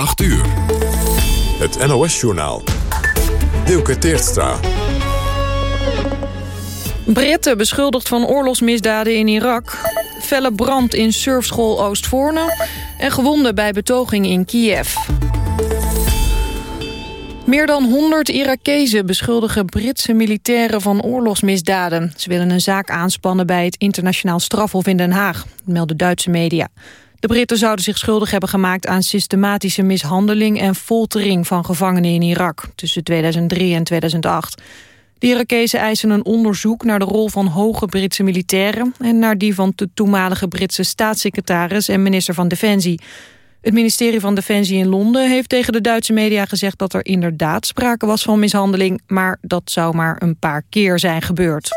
8 uur. Het NOS-journaal. Dielke Teertstra. Britten beschuldigd van oorlogsmisdaden in Irak. Felle brand in surfschool Oostvoorne. En gewonden bij betoging in Kiev. Meer dan 100 Irakezen beschuldigen Britse militairen van oorlogsmisdaden. Ze willen een zaak aanspannen bij het internationaal strafhof in Den Haag, melden Duitse media. De Britten zouden zich schuldig hebben gemaakt aan systematische mishandeling en foltering van gevangenen in Irak tussen 2003 en 2008. De Irakezen eisen een onderzoek naar de rol van hoge Britse militairen en naar die van de toenmalige Britse staatssecretaris en minister van Defensie. Het ministerie van Defensie in Londen heeft tegen de Duitse media gezegd dat er inderdaad sprake was van mishandeling, maar dat zou maar een paar keer zijn gebeurd.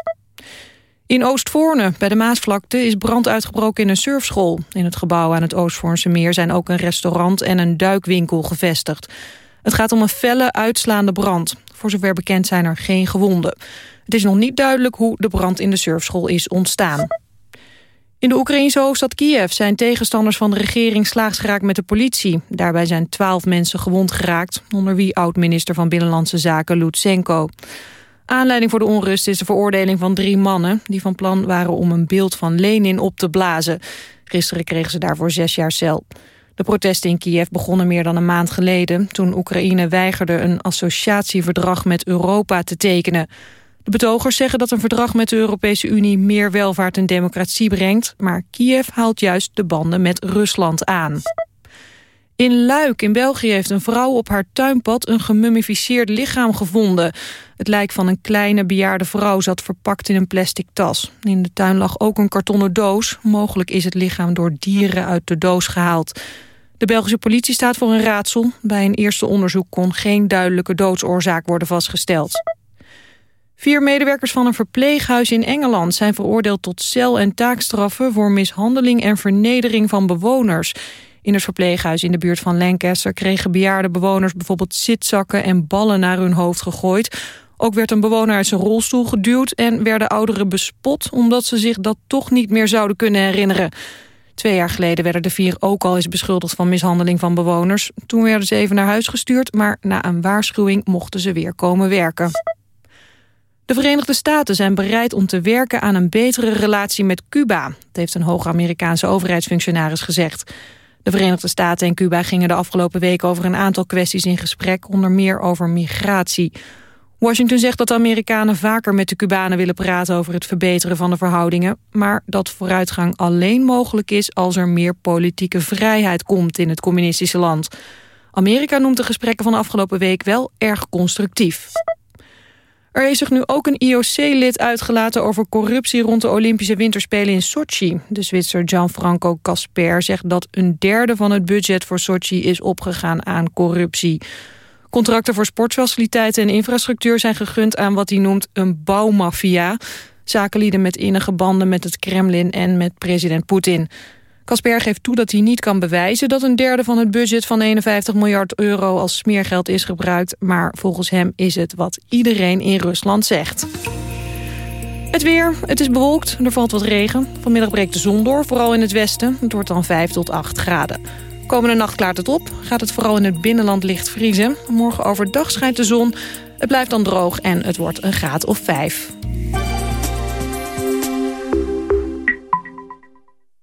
In Oostvoorne, bij de Maasvlakte, is brand uitgebroken in een surfschool. In het gebouw aan het Oostvoornse meer zijn ook een restaurant en een duikwinkel gevestigd. Het gaat om een felle, uitslaande brand. Voor zover bekend zijn er geen gewonden. Het is nog niet duidelijk hoe de brand in de surfschool is ontstaan. In de Oekraïnse hoofdstad Kiev zijn tegenstanders van de regering slaags geraakt met de politie. Daarbij zijn twaalf mensen gewond geraakt, onder wie oud-minister van Binnenlandse Zaken Lutsenko. Aanleiding voor de onrust is de veroordeling van drie mannen... die van plan waren om een beeld van Lenin op te blazen. Gisteren kregen ze daarvoor zes jaar cel. De protesten in Kiev begonnen meer dan een maand geleden... toen Oekraïne weigerde een associatieverdrag met Europa te tekenen. De betogers zeggen dat een verdrag met de Europese Unie... meer welvaart en democratie brengt... maar Kiev haalt juist de banden met Rusland aan. In Luik in België heeft een vrouw op haar tuinpad een gemummificeerd lichaam gevonden. Het lijk van een kleine bejaarde vrouw zat verpakt in een plastic tas. In de tuin lag ook een kartonnen doos. Mogelijk is het lichaam door dieren uit de doos gehaald. De Belgische politie staat voor een raadsel. Bij een eerste onderzoek kon geen duidelijke doodsoorzaak worden vastgesteld. Vier medewerkers van een verpleeghuis in Engeland zijn veroordeeld tot cel- en taakstraffen voor mishandeling en vernedering van bewoners. In het verpleeghuis in de buurt van Lancaster kregen bejaarde bewoners bijvoorbeeld zitzakken en ballen naar hun hoofd gegooid. Ook werd een bewoner uit zijn rolstoel geduwd en werden ouderen bespot omdat ze zich dat toch niet meer zouden kunnen herinneren. Twee jaar geleden werden de vier ook al eens beschuldigd van mishandeling van bewoners. Toen werden ze even naar huis gestuurd, maar na een waarschuwing mochten ze weer komen werken. De Verenigde Staten zijn bereid om te werken aan een betere relatie met Cuba. Dat heeft een hoge Amerikaanse overheidsfunctionaris gezegd. De Verenigde Staten en Cuba gingen de afgelopen week over een aantal kwesties in gesprek, onder meer over migratie. Washington zegt dat de Amerikanen vaker met de Cubanen willen praten over het verbeteren van de verhoudingen, maar dat vooruitgang alleen mogelijk is als er meer politieke vrijheid komt in het communistische land. Amerika noemt de gesprekken van de afgelopen week wel erg constructief. Er is zich nu ook een IOC-lid uitgelaten over corruptie rond de Olympische Winterspelen in Sochi. De Zwitser Gianfranco Casper zegt dat een derde van het budget voor Sochi is opgegaan aan corruptie. Contracten voor sportfaciliteiten en infrastructuur zijn gegund aan wat hij noemt een bouwmafia. Zakenlieden met innige banden met het Kremlin en met president Poetin. Casper geeft toe dat hij niet kan bewijzen dat een derde van het budget van 51 miljard euro als smeergeld is gebruikt. Maar volgens hem is het wat iedereen in Rusland zegt. Het weer, het is bewolkt, er valt wat regen. Vanmiddag breekt de zon door, vooral in het westen. Het wordt dan 5 tot 8 graden. Komende nacht klaart het op, gaat het vooral in het binnenland licht vriezen. Morgen overdag schijnt de zon, het blijft dan droog en het wordt een graad of 5.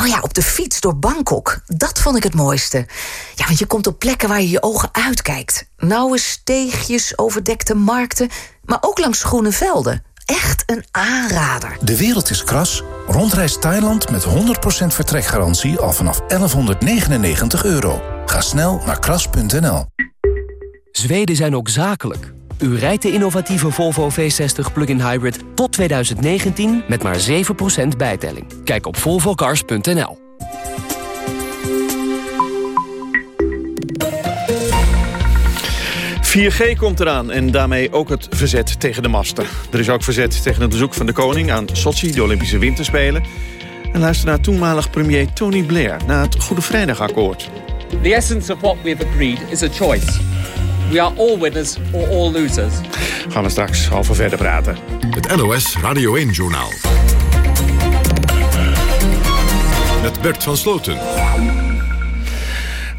Oh ja, op de fiets door Bangkok. Dat vond ik het mooiste. Ja, want je komt op plekken waar je je ogen uitkijkt. Nauwe steegjes, overdekte markten, maar ook langs groene velden. Echt een aanrader. De wereld is kras. Rondreis Thailand met 100% vertrekgarantie al vanaf 1199 euro. Ga snel naar kras.nl. Zweden zijn ook zakelijk. U rijdt de innovatieve Volvo V60 Plug-in Hybrid tot 2019 met maar 7% bijtelling. Kijk op volvocars.nl. 4G komt eraan en daarmee ook het verzet tegen de masten. Er is ook verzet tegen het bezoek van de koning aan Sochi, de Olympische Winterspelen. En luister naar toenmalig premier Tony Blair na het Goede Vrijdagakkoord. The essence of what we've agreed is a choice. We are all winners or all losers. Gaan we straks over verder praten. Het NOS Radio 1-journaal. Met Bert van Sloten.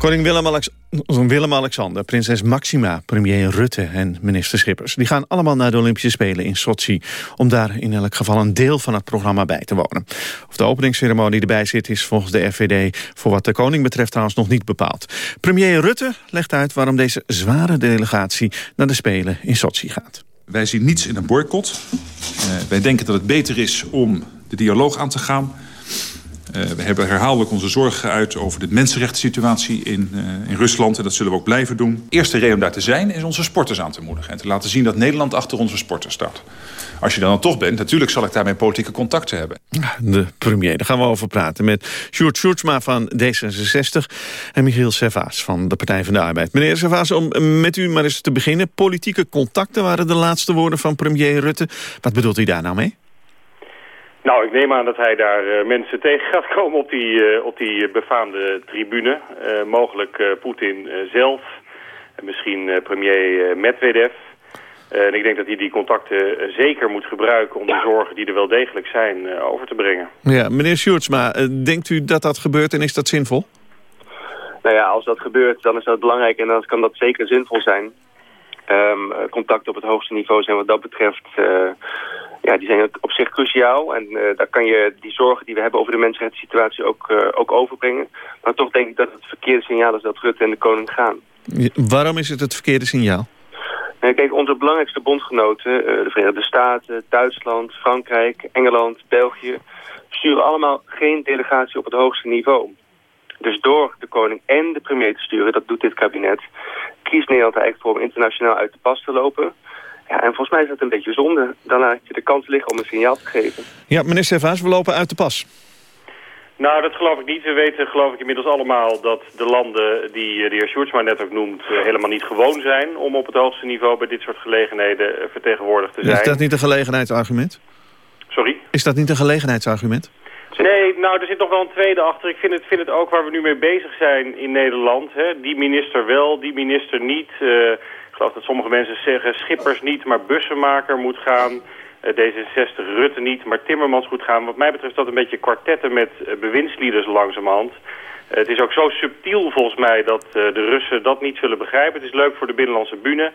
Koning Willem-Alexander, Willem prinses Maxima, premier Rutte en minister Schippers... die gaan allemaal naar de Olympische Spelen in Sochi... om daar in elk geval een deel van het programma bij te wonen. Of de openingsceremonie erbij zit is volgens de RVD... voor wat de koning betreft trouwens nog niet bepaald. Premier Rutte legt uit waarom deze zware delegatie... naar de Spelen in Sochi gaat. Wij zien niets in een boycott. Uh, wij denken dat het beter is om de dialoog aan te gaan... Uh, we hebben herhaaldelijk onze zorgen geuit over de mensenrechtssituatie in, uh, in Rusland. En dat zullen we ook blijven doen. De eerste reden om daar te zijn is onze sporters aan te moedigen. En te laten zien dat Nederland achter onze sporters staat. Als je dan, dan toch bent, natuurlijk zal ik daarmee politieke contacten hebben. De premier, daar gaan we over praten met Sjoerd Sjoerdsma van D66... en Michiel Servaas van de Partij van de Arbeid. Meneer Servaas, om met u maar eens te beginnen. Politieke contacten waren de laatste woorden van premier Rutte. Wat bedoelt u daar nou mee? Nou, ik neem aan dat hij daar uh, mensen tegen gaat komen op die, uh, op die befaamde tribune. Uh, mogelijk Poetin zelf, en misschien premier Medvedev. en ik denk dat hij die contacten zeker moet gebruiken om de zorgen die er wel degelijk zijn over te brengen. Ja, meneer Sjoerdsma, denkt u dat dat gebeurt en is dat zinvol? Nou ja, als dat gebeurt, dan is dat belangrijk en dan kan dat zeker zinvol zijn. Um, contacten op het hoogste niveau zijn wat dat betreft ja, die zijn op zich cruciaal. En uh, daar kan je die zorgen die we hebben over de mensenrechtssituatie ook, uh, ook overbrengen. Maar toch denk ik dat het verkeerde signaal is dat Rutte en de koning gaan. waarom is het het verkeerde signaal? kijk, onze belangrijkste bondgenoten, uh, de Verenigde Staten, Duitsland, Frankrijk, Engeland, België... sturen allemaal geen delegatie op het hoogste niveau. Dus door de koning en de premier te sturen, dat doet dit kabinet... kiest Nederland eigenlijk voor om internationaal uit de pas te lopen... Ja, en volgens mij is dat een beetje zonde. Dan laat je de kans liggen om een signaal te geven. Ja, meneer Stefans, we lopen uit de pas. Nou, dat geloof ik niet. We weten geloof ik inmiddels allemaal dat de landen die eh, de heer Sjoerdsma net ook noemt... Eh, helemaal niet gewoon zijn om op het hoogste niveau bij dit soort gelegenheden eh, vertegenwoordigd te zijn. Is dat niet een gelegenheidsargument? Sorry? Is dat niet een gelegenheidsargument? Nee, nou, er zit nog wel een tweede achter. Ik vind het, vind het ook waar we nu mee bezig zijn in Nederland. Hè. Die minister wel, die minister niet... Uh, ik geloof dat sommige mensen zeggen Schippers niet, maar Bussenmaker moet gaan. Uh, D66 Rutte niet, maar Timmermans moet gaan. Wat mij betreft dat een beetje kwartetten met uh, bewindslieders langzamerhand. Het is ook zo subtiel volgens mij dat de Russen dat niet zullen begrijpen. Het is leuk voor de binnenlandse bühne.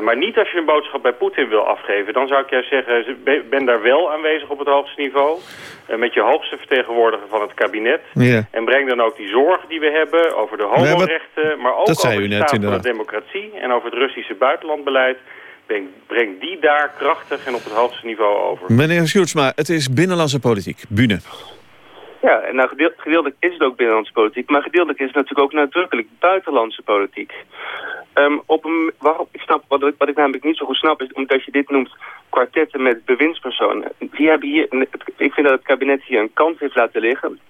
maar niet als je een boodschap bij Poetin wil afgeven. Dan zou ik juist zeggen, ben daar wel aanwezig op het hoogste niveau. Eh, met je hoogste vertegenwoordiger van het kabinet. Ja. En breng dan ook die zorgen die we hebben over de homorechten... maar ook over de staat van de democratie en over het Russische buitenlandbeleid... Breng, breng die daar krachtig en op het hoogste niveau over. Meneer Sjoerdsma, het is binnenlandse politiek, bühne. Ja, en nou, gedeeltelijk is het ook binnenlandse politiek, maar gedeeltelijk is het natuurlijk ook nadrukkelijk buitenlandse politiek. Um, op een, waarom, ik snap, wat, wat ik namelijk niet zo goed snap is omdat je dit noemt kwartetten met bewindspersonen. Die hebben hier, ik vind dat het kabinet hier een kans heeft laten liggen.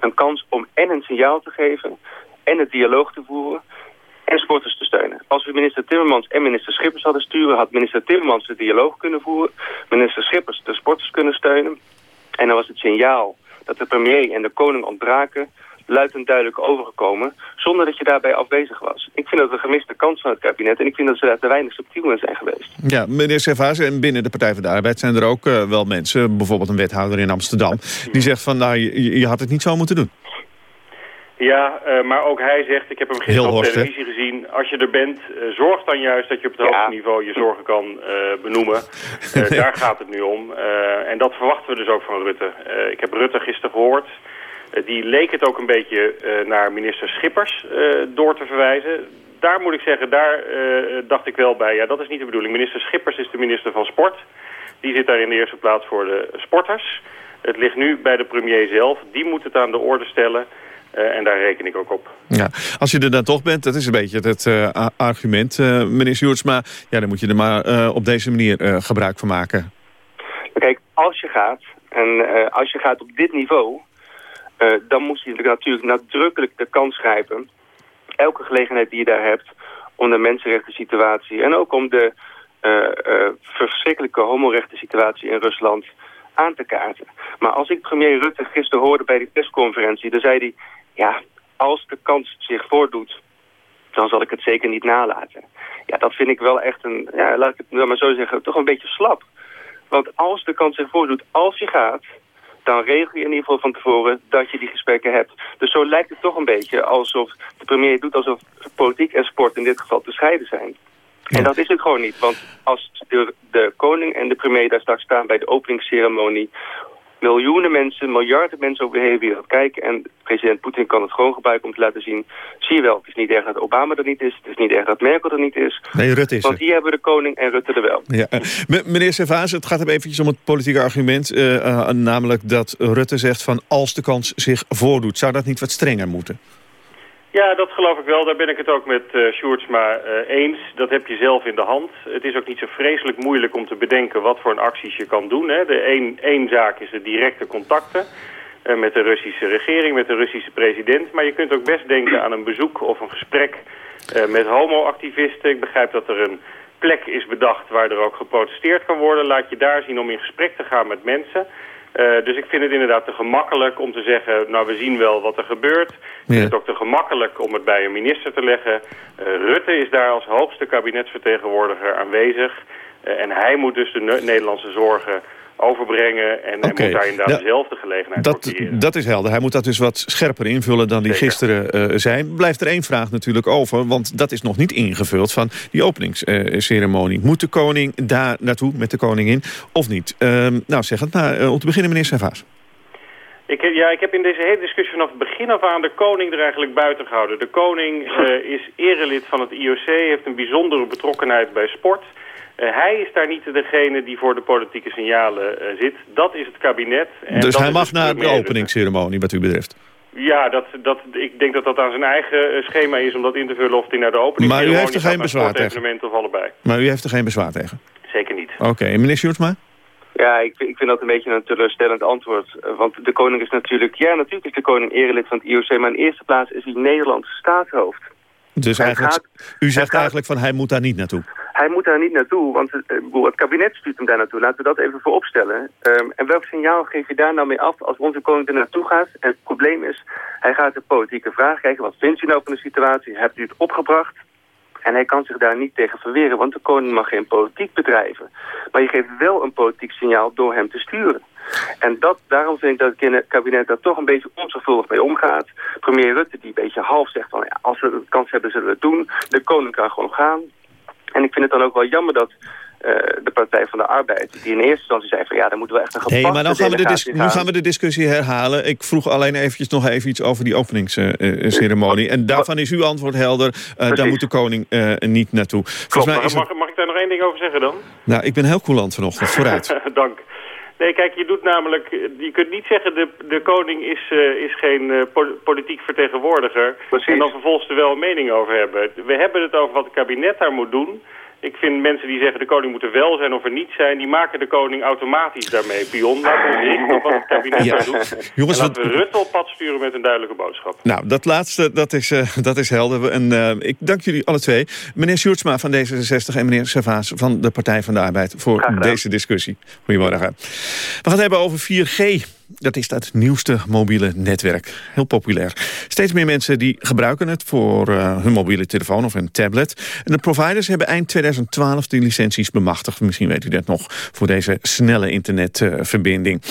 Een kans om en een signaal te geven en het dialoog te voeren en sporters te steunen. Als we minister Timmermans en minister Schippers hadden sturen... had minister Timmermans de dialoog kunnen voeren... minister Schippers de sporters kunnen steunen... en dan was het signaal dat de premier en de koning ontbraken luid en duidelijk overgekomen... zonder dat je daarbij afwezig was. Ik vind dat een gemiste kans van het kabinet... en ik vind dat ze daar te weinig subtiel in zijn geweest. Ja, meneer Servaas, en binnen de Partij van de Arbeid zijn er ook uh, wel mensen... bijvoorbeeld een wethouder in Amsterdam... die zegt van, nou, je had het niet zo moeten doen. Ja, uh, maar ook hij zegt, ik heb hem gisteren op televisie gezien... als je er bent, uh, zorg dan juist dat je op het hoogste niveau je zorgen kan uh, benoemen. daar gaat het nu om. en dat verwachten we dus ook van Rutte. ik heb Rutte gisteren gehoord. die leek het ook een beetje naar minister Schippers door te verwijzen. Daar moet ik zeggen, daar dacht ik wel bij. Ja, dat is niet de bedoeling. Minister Schippers is de minister van Sport. Die zit daar in de eerste plaats voor de sporters. Het ligt nu bij de premier zelf. Die moet het aan de orde stellen... Uh, en daar reken ik ook op. Ja, als je er dan toch bent, dat is een beetje het uh, argument, uh, meneer Sjoerdsma. Ja, dan moet je er maar op deze manier gebruik van maken. Kijk, als je gaat, en als je gaat op dit niveau... dan moet je natuurlijk nadrukkelijk de kans grijpen... elke gelegenheid die je daar hebt om de mensenrechten situatie en ook om de verschrikkelijke homorechten situatie in Rusland aan te kaarten. Maar als ik premier Rutte gisteren hoorde bij die persconferentie, dan zei hij, ja, als de kans zich voordoet, dan zal ik het zeker niet nalaten. Ja, dat vind ik wel echt een, ja, laat ik het maar zo zeggen, toch een beetje slap. Want als de kans zich voordoet, als je gaat, dan regel je in ieder geval van tevoren dat je die gesprekken hebt. Dus zo lijkt het toch een beetje alsof de premier doet alsof politiek en sport in dit geval te scheiden zijn. En dat is het gewoon niet, want als de, de koning en de premier daar straks staan bij de openingsceremonie miljoenen mensen, miljarden mensen over de hele wereld kijken. En president Poetin kan het gewoon gebruiken om te laten zien... zie je wel, het is niet erg dat Obama er niet is. Het is niet erg dat Merkel er niet is. Nee, Rutte is Want hier hebben we de koning en Rutte er wel. Ja. Meneer Servaas, het gaat hem eventjes om het politieke argument. Uh, namelijk dat Rutte zegt van als de kans zich voordoet. Zou dat niet wat strenger moeten? Ja, dat geloof ik wel. Daar ben ik het ook met uh, Sjoerdsma uh, eens. Dat heb je zelf in de hand. Het is ook niet zo vreselijk moeilijk om te bedenken wat voor een acties je kan doen. Hè. De één, één zaak is de directe contacten uh, met de Russische regering, met de Russische president. Maar je kunt ook best denken aan een bezoek of een gesprek met homoactivisten. Ik begrijp dat er een plek is bedacht waar er ook geprotesteerd kan worden. Laat je daar zien om in gesprek te gaan met mensen... Uh, dus ik vind het inderdaad te gemakkelijk om te zeggen... nou, we zien wel wat er gebeurt. Ik vind het ook te gemakkelijk om het bij een minister te leggen. Uh, Rutte is daar als hoogste kabinetsvertegenwoordiger aanwezig. Uh, en hij moet dus de Nederlandse zorgen overbrengen. En, okay. moet daar inderdaad dezelfde gelegenheid dat, Dat is helder. Hij moet dat dus wat scherper invullen dan die gisteren uh, zijn. Blijft er één vraag natuurlijk over, want dat is nog niet ingevuld van die openingsceremonie. moet de koning daar naartoe met de koningin of niet? Uh, nou, zeg het maar. Uh, om te beginnen, meneer Servaas. Ik, ja, ik heb in deze hele discussie vanaf het begin af aan de koning er eigenlijk buiten gehouden. De koning uh, is erelid van het IOC, heeft een bijzondere betrokkenheid bij sport... Uh, hij is daar niet degene die voor de politieke signalen uh, zit. Dat is het kabinet. En dus hij mag naar de openingsceremonie wat u betreft? Ja, dat, dat, ik denk dat dat aan zijn eigen uh, schema is om dat in te vullen of hij naar de openingsceremonie Maar u heeft er geen bezwaar tegen? of allebei. Maar u heeft er geen bezwaar tegen? Zeker niet. Oké, okay. meneer Sjoerdsma? Ja, ik, ik vind dat een beetje een teleurstellend antwoord. Want de koning is natuurlijk... Ja, natuurlijk is de koning erelid van het IOC... maar in eerste plaats is hij Nederlandse staatshoofd. Dus eigenlijk, gaat, u zegt eigenlijk van hij moet daar niet naartoe? Hij moet daar niet naartoe, want het, eh, het kabinet stuurt hem daar naartoe. Laten we dat even voor opstellen. Um, en welk signaal geef je daar nou mee af als onze koning er naartoe gaat? En het probleem is, hij gaat de politieke vraag kijken. Wat vindt u nou van de situatie? Hebt u het opgebracht? En hij kan zich daar niet tegen verweren, want de koning mag geen politiek bedrijven. Maar je geeft wel een politiek signaal door hem te sturen. En dat, daarom vind ik dat het kabinet daar toch een beetje onzorgvuldig mee omgaat. Premier Rutte die een beetje half zegt van ja, als we de kans hebben zullen we het doen. De koning kan gewoon gaan. En ik vind het dan ook wel jammer dat uh, de Partij van de Arbeid... die in eerste instantie zei van ja, dan moeten we echt een gepaste Nee, maar dan gaan we de nu gaan we de discussie herhalen. Ik vroeg alleen eventjes nog even iets over die openingsceremonie. Uh, en daarvan is uw antwoord helder. Uh, daar moet de koning niet naartoe. Klopt, mij is mag, het... mag ik daar nog één ding over zeggen dan? Nou, ik ben heel coulant vanochtend. Vooruit. Dank. Nee, kijk, je doet namelijk... Je kunt niet zeggen, de, de koning is, uh, is geen uh, politiek vertegenwoordiger. Precies. En dan vervolgens er wel een mening over hebben. We hebben het over wat het kabinet daar moet doen. Ik vind mensen die zeggen de koning moet er wel zijn of er niet zijn... die maken de koning automatisch daarmee pion. Laten we richten op wat het kabinet ja. doet. Jongens, en laten we Rutte op pad sturen met een duidelijke boodschap. Nou, dat laatste, dat is, uh, dat is helder. En uh, ik dank jullie alle twee. Meneer Sjoerdsma van D66 en meneer Servaas van de Partij van de Arbeid... voor deze discussie. Goedemorgen. We gaan het hebben over 4G. Dat is het nieuwste mobiele netwerk. Heel populair. Steeds meer mensen die gebruiken het voor uh, hun mobiele telefoon of een tablet. En de providers hebben eind 2012 de licenties bemachtigd. Misschien weet u dat nog, voor deze snelle internetverbinding.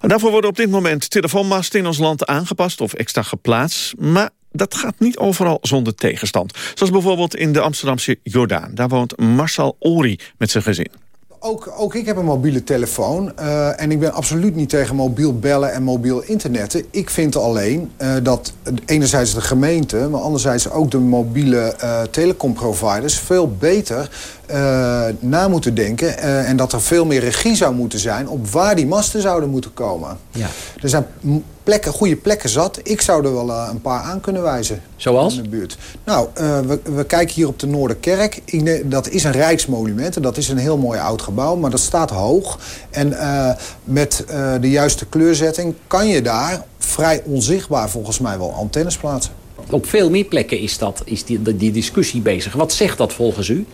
Daarvoor worden op dit moment telefoonmasten in ons land aangepast of extra geplaatst. Maar dat gaat niet overal zonder tegenstand. Zoals bijvoorbeeld in de Amsterdamse Jordaan. Daar woont Marcel Ori met zijn gezin ook, ook ik heb een mobiele telefoon. Uh, en ik ben absoluut niet tegen mobiel bellen en mobiel internetten. Ik vind alleen uh, dat enerzijds de gemeente... maar anderzijds ook de mobiele uh, telecomproviders... veel beter na moeten denken. en dat er veel meer regie zou moeten zijn... op waar die masten zouden moeten komen. Ja. Er zijn plekken, goede plekken zat. Ik zou er wel uh, een paar aan kunnen wijzen. Zoals? In de buurt. Nou, we, we, kijken hier op de Noorderkerk. Ik, dat is een rijksmonument en dat is een heel mooi oud gebouw. Maar dat staat hoog. En met de juiste kleurzetting kan je daar vrij onzichtbaar volgens mij wel antennes plaatsen. Op veel meer plekken is, dat, is die, die discussie bezig. Wat zegt dat volgens u?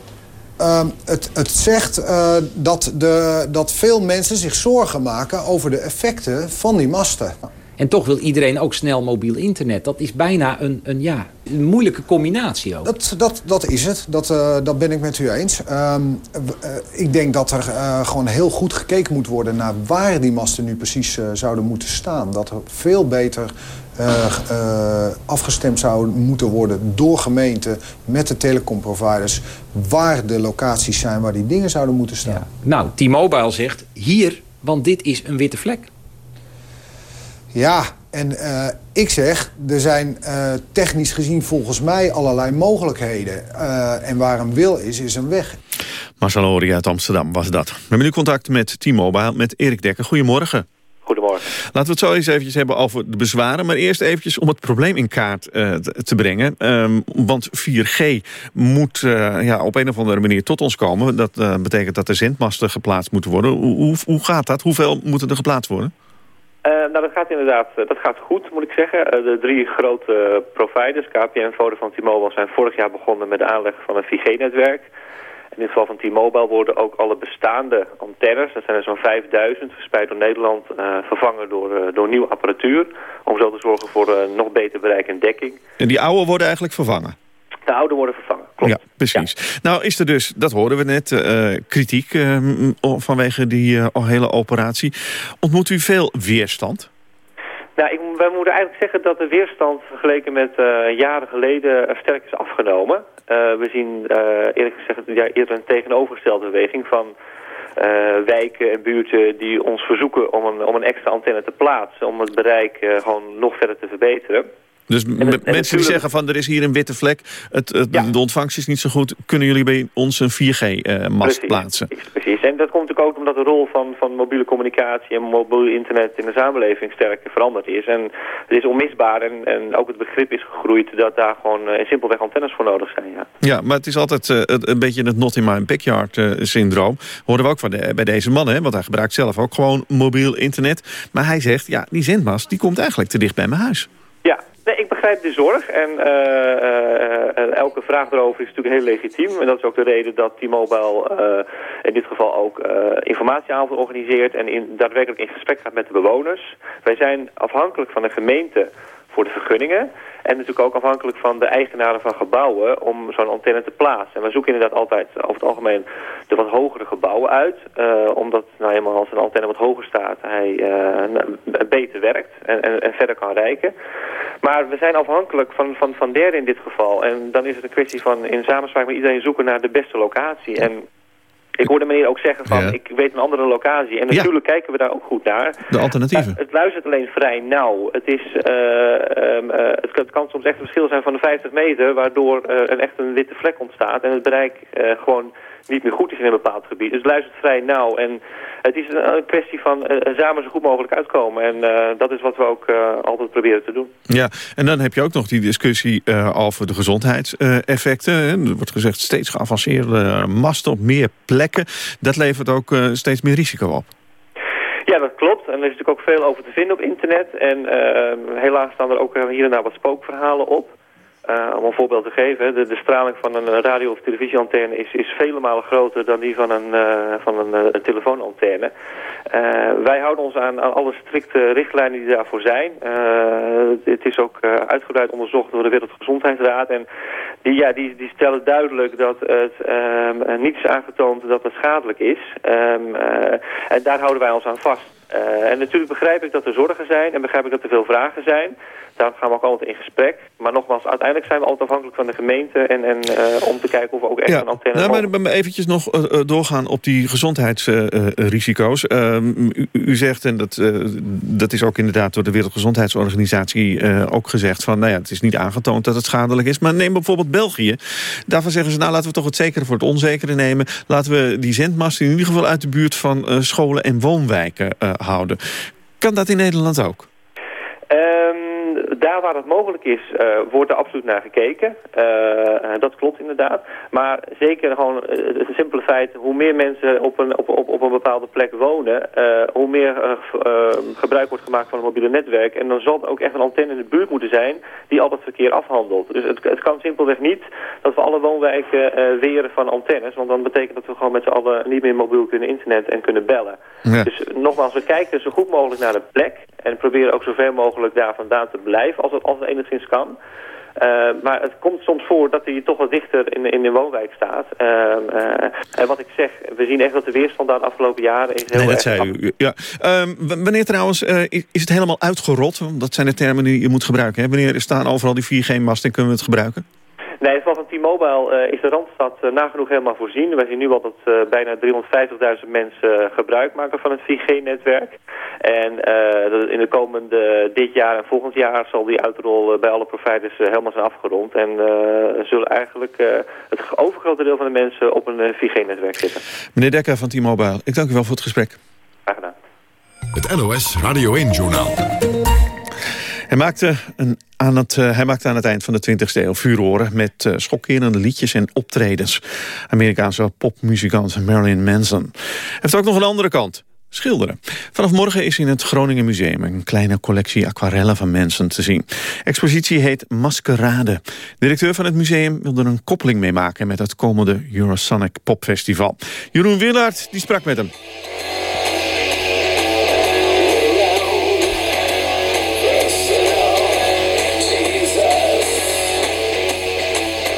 Uh, het, het zegt uh, dat, de, dat veel mensen zich zorgen maken over de effecten van die masten. En toch wil iedereen ook snel mobiel internet. Dat is bijna een, een, ja, een moeilijke combinatie ook. Dat, dat, dat is het. Dat, uh, dat ben ik met u eens. Um, uh, ik denk dat er uh, gewoon heel goed gekeken moet worden... naar waar die masten nu precies zouden moeten staan. Dat er veel beter afgestemd zou moeten worden door gemeenten... met de telecomproviders waar de locaties zijn waar die dingen zouden moeten staan. Ja. Nou, T-Mobile zegt hier, want dit is een witte vlek. Ja, en uh, ik zeg, er zijn uh, technisch gezien volgens mij allerlei mogelijkheden. Uh, en waar een wil is, is een weg. Marcel Ori uit Amsterdam was dat. We hebben nu contact met T-Mobile, met Erik Dekker. Goedemorgen. Goedemorgen. Laten we het zo eens eventjes hebben over de bezwaren. Maar eerst eventjes om het probleem in kaart uh, te brengen. Um, want 4G moet uh, ja, op een of andere manier tot ons komen. Dat uh, betekent dat er zendmasten geplaatst moeten worden. Hoe, hoe, hoe gaat dat? Hoeveel moeten er geplaatst worden? Uh, nou, dat gaat inderdaad dat gaat goed, moet ik zeggen. Uh, de drie grote providers, KPN, Vodafone T-Mobile, zijn vorig jaar begonnen met de aanleg van een 4G-netwerk. In dit geval van T-Mobile worden ook alle bestaande antennes, dat zijn er zo'n 5000, verspreid door Nederland, vervangen door, door nieuwe apparatuur. Om zo te zorgen voor nog beter bereik en dekking. En die oude worden eigenlijk vervangen? De oude worden vervangen, klopt. Ja, precies. Ja. Nou is er dus, dat hoorden we net, uh, kritiek uh, vanwege die uh, hele operatie. Ontmoet u veel weerstand? Nou, ik, wij moeten eigenlijk zeggen dat de weerstand vergeleken met jaren geleden sterk is afgenomen. we zien eerlijk gezegd ja, eerder een tegenovergestelde beweging van... wijken en buurten die ons verzoeken om een, om een extra antenne te plaatsen... om het bereik gewoon nog verder te verbeteren. Dus het, mensen die zeggen van er is hier een witte vlek, het, het, ja. de ontvangst is niet zo goed, kunnen jullie bij ons een 4G-mast uh, plaatsen? Precies, en dat komt natuurlijk ook omdat de rol van, van mobiele communicatie en mobiel internet in de samenleving sterk veranderd is. En het is onmisbaar en, en ook het begrip is gegroeid dat daar gewoon uh, simpelweg antennes voor nodig zijn. Ja, ja maar het is altijd uh, een beetje het not in my backyard syndroom. Hoorden we ook van de, bij deze man, hè, want hij gebruikt zelf ook gewoon mobiel internet. Maar hij zegt, ja, die zendmast die komt eigenlijk te dicht bij mijn huis. Ja, Ik begrijp de zorg en uh, uh, elke vraag erover is natuurlijk heel legitiem. En dat is ook de reden dat T-Mobile in dit geval ook informatieavond organiseert en in, daadwerkelijk in gesprek gaat met de bewoners. Wij zijn afhankelijk van de gemeente voor de vergunningen. En natuurlijk ook afhankelijk van de eigenaren van gebouwen om zo'n antenne te plaatsen. En we zoeken inderdaad altijd over het algemeen de wat hogere gebouwen uit. Uh, omdat nou eenmaal als een antenne wat hoger staat, hij uh, beter werkt en, en, en, verder kan reiken. Maar we zijn afhankelijk van, van, van derden in dit geval. En dan is het een kwestie van in samenspraak met iedereen zoeken naar de beste locatie. En ik hoorde meneer ook zeggen van, ja. ik weet een andere locatie. En natuurlijk ja. kijken we daar ook goed naar. De alternatieven. Maar het luistert alleen vrij nauw. Het, is, uh, um, uh, het, het, kan soms echt een verschil zijn van de 50 meter... waardoor uh, een echt een witte vlek ontstaat. En het bereik gewoon niet meer goed is in een bepaald gebied. Dus luistert vrij nauw. En het is een, kwestie van samen zo goed mogelijk uitkomen. En dat is wat we ook altijd proberen te doen. Ja, en dan heb je ook nog die discussie over de gezondheidseffecten. er wordt gezegd steeds geavanceerde masten op meer plekken. Dat levert ook steeds meer risico op. Ja, dat klopt. En er is natuurlijk ook veel over te vinden op internet. En helaas staan er ook hier en daar wat spookverhalen op. Uh, om een voorbeeld te geven, de, de straling van een radio- of televisieantenne is, is vele malen groter dan die van een, uh, van een, telefoonantenne. Wij houden ons aan, aan alle strikte richtlijnen die daarvoor zijn. het is ook uitgebreid onderzocht door de Wereldgezondheidsraad. En die, ja, die, die stellen duidelijk dat het um, niet is aangetoond dat het schadelijk is. Um, en daar houden wij ons aan vast. Uh, en natuurlijk begrijp ik dat er zorgen zijn en begrijp ik dat er veel vragen zijn. Daar gaan we ook altijd in gesprek. Maar nogmaals, uiteindelijk zijn we altijd afhankelijk van de gemeente... en, en uh, om te kijken of we ook echt ja. een antenne... Nou, maar, maar eventjes nog uh, doorgaan op die gezondheidsrisico's. U, u, zegt, en dat, dat is ook inderdaad door de Wereldgezondheidsorganisatie ook gezegd... van, nou ja, het is niet aangetoond dat het schadelijk is. Maar neem bijvoorbeeld België. Daarvan zeggen ze, nou laten we toch het zekere voor het onzekere nemen. Laten we die zendmasten in ieder geval uit de buurt van scholen en woonwijken houden. Kan dat in Nederland ook? Daar waar het mogelijk is, wordt er absoluut naar gekeken. dat klopt inderdaad. Maar zeker gewoon het simpele feit, hoe meer mensen op een, op, op, op een bepaalde plek wonen, hoe meer gebruik wordt gemaakt van het mobiele netwerk. En dan zal er ook echt een antenne in de buurt moeten zijn die al dat verkeer afhandelt. Dus het, het kan simpelweg niet dat we alle woonwijken weren van antennes. Want dan betekent dat we gewoon met z'n allen niet meer mobiel kunnen internet en kunnen bellen. Dus nogmaals, we kijken zo goed mogelijk naar de plek. En proberen ook zoveel mogelijk daar vandaan te blijven als het, als het enigszins kan. Uh, maar het komt soms voor dat hij toch wat dichter in, in de woonwijk staat. Uh, uh, en wat ik zeg, we zien echt dat de weerstand daar de afgelopen jaren is heel nee, dat zei u. Ja. Ehm, wanneer trouwens is het helemaal uitgerot? Dat zijn de termen die je moet gebruiken. Hè? Wanneer staan overal die 4G-masten en kunnen we het gebruiken? Nee, van T-Mobile uh, is de Randstad uh, nagenoeg helemaal voorzien. Wij zien nu al dat uh, bijna 350.000 mensen gebruik maken van het 4G-netwerk. En in de komende dit jaar en volgend jaar zal die uitrol bij alle providers helemaal zijn afgerond. En zullen eigenlijk het overgrote deel van de mensen op een 4G-netwerk zitten. Meneer Dekker van T-Mobile, ik dank u wel voor het gesprek. Graag gedaan. Het NOS Radio 1-journaal. Hij maakte, aan het, maakte aan het eind van de 20e eeuw vuuroren... met uh, schokkerende liedjes en optredens. Amerikaanse popmuzikant Marilyn Manson. Heeft ook nog een andere kant. Schilderen. Vanaf morgen is in het Groningen Museum een kleine collectie aquarellen van mensen te zien. Expositie heet Maskerade. Directeur van het museum wil er een koppeling mee maken met het komende Eurosonic Popfestival. Jeroen Willaert die sprak met hem.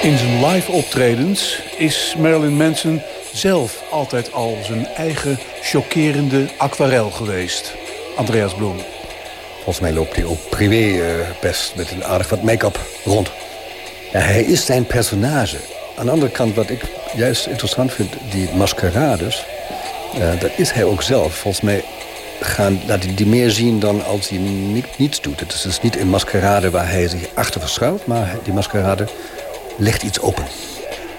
In zijn live optredens is Marilyn Manson zelf altijd al zijn eigen chockerende aquarel geweest. Andreas Bloem. Volgens mij loopt hij ook privé uh, best met een aardig wat make-up rond. Ja, hij is zijn personage. Aan de andere kant, wat ik juist interessant vind, die maskerades... Uh, dat is hij ook zelf. Volgens mij gaan, laat hij die meer zien dan als hij niets doet. Het is dus niet een maskerade waar hij zich achter verschuilt... maar die maskerade legt iets open.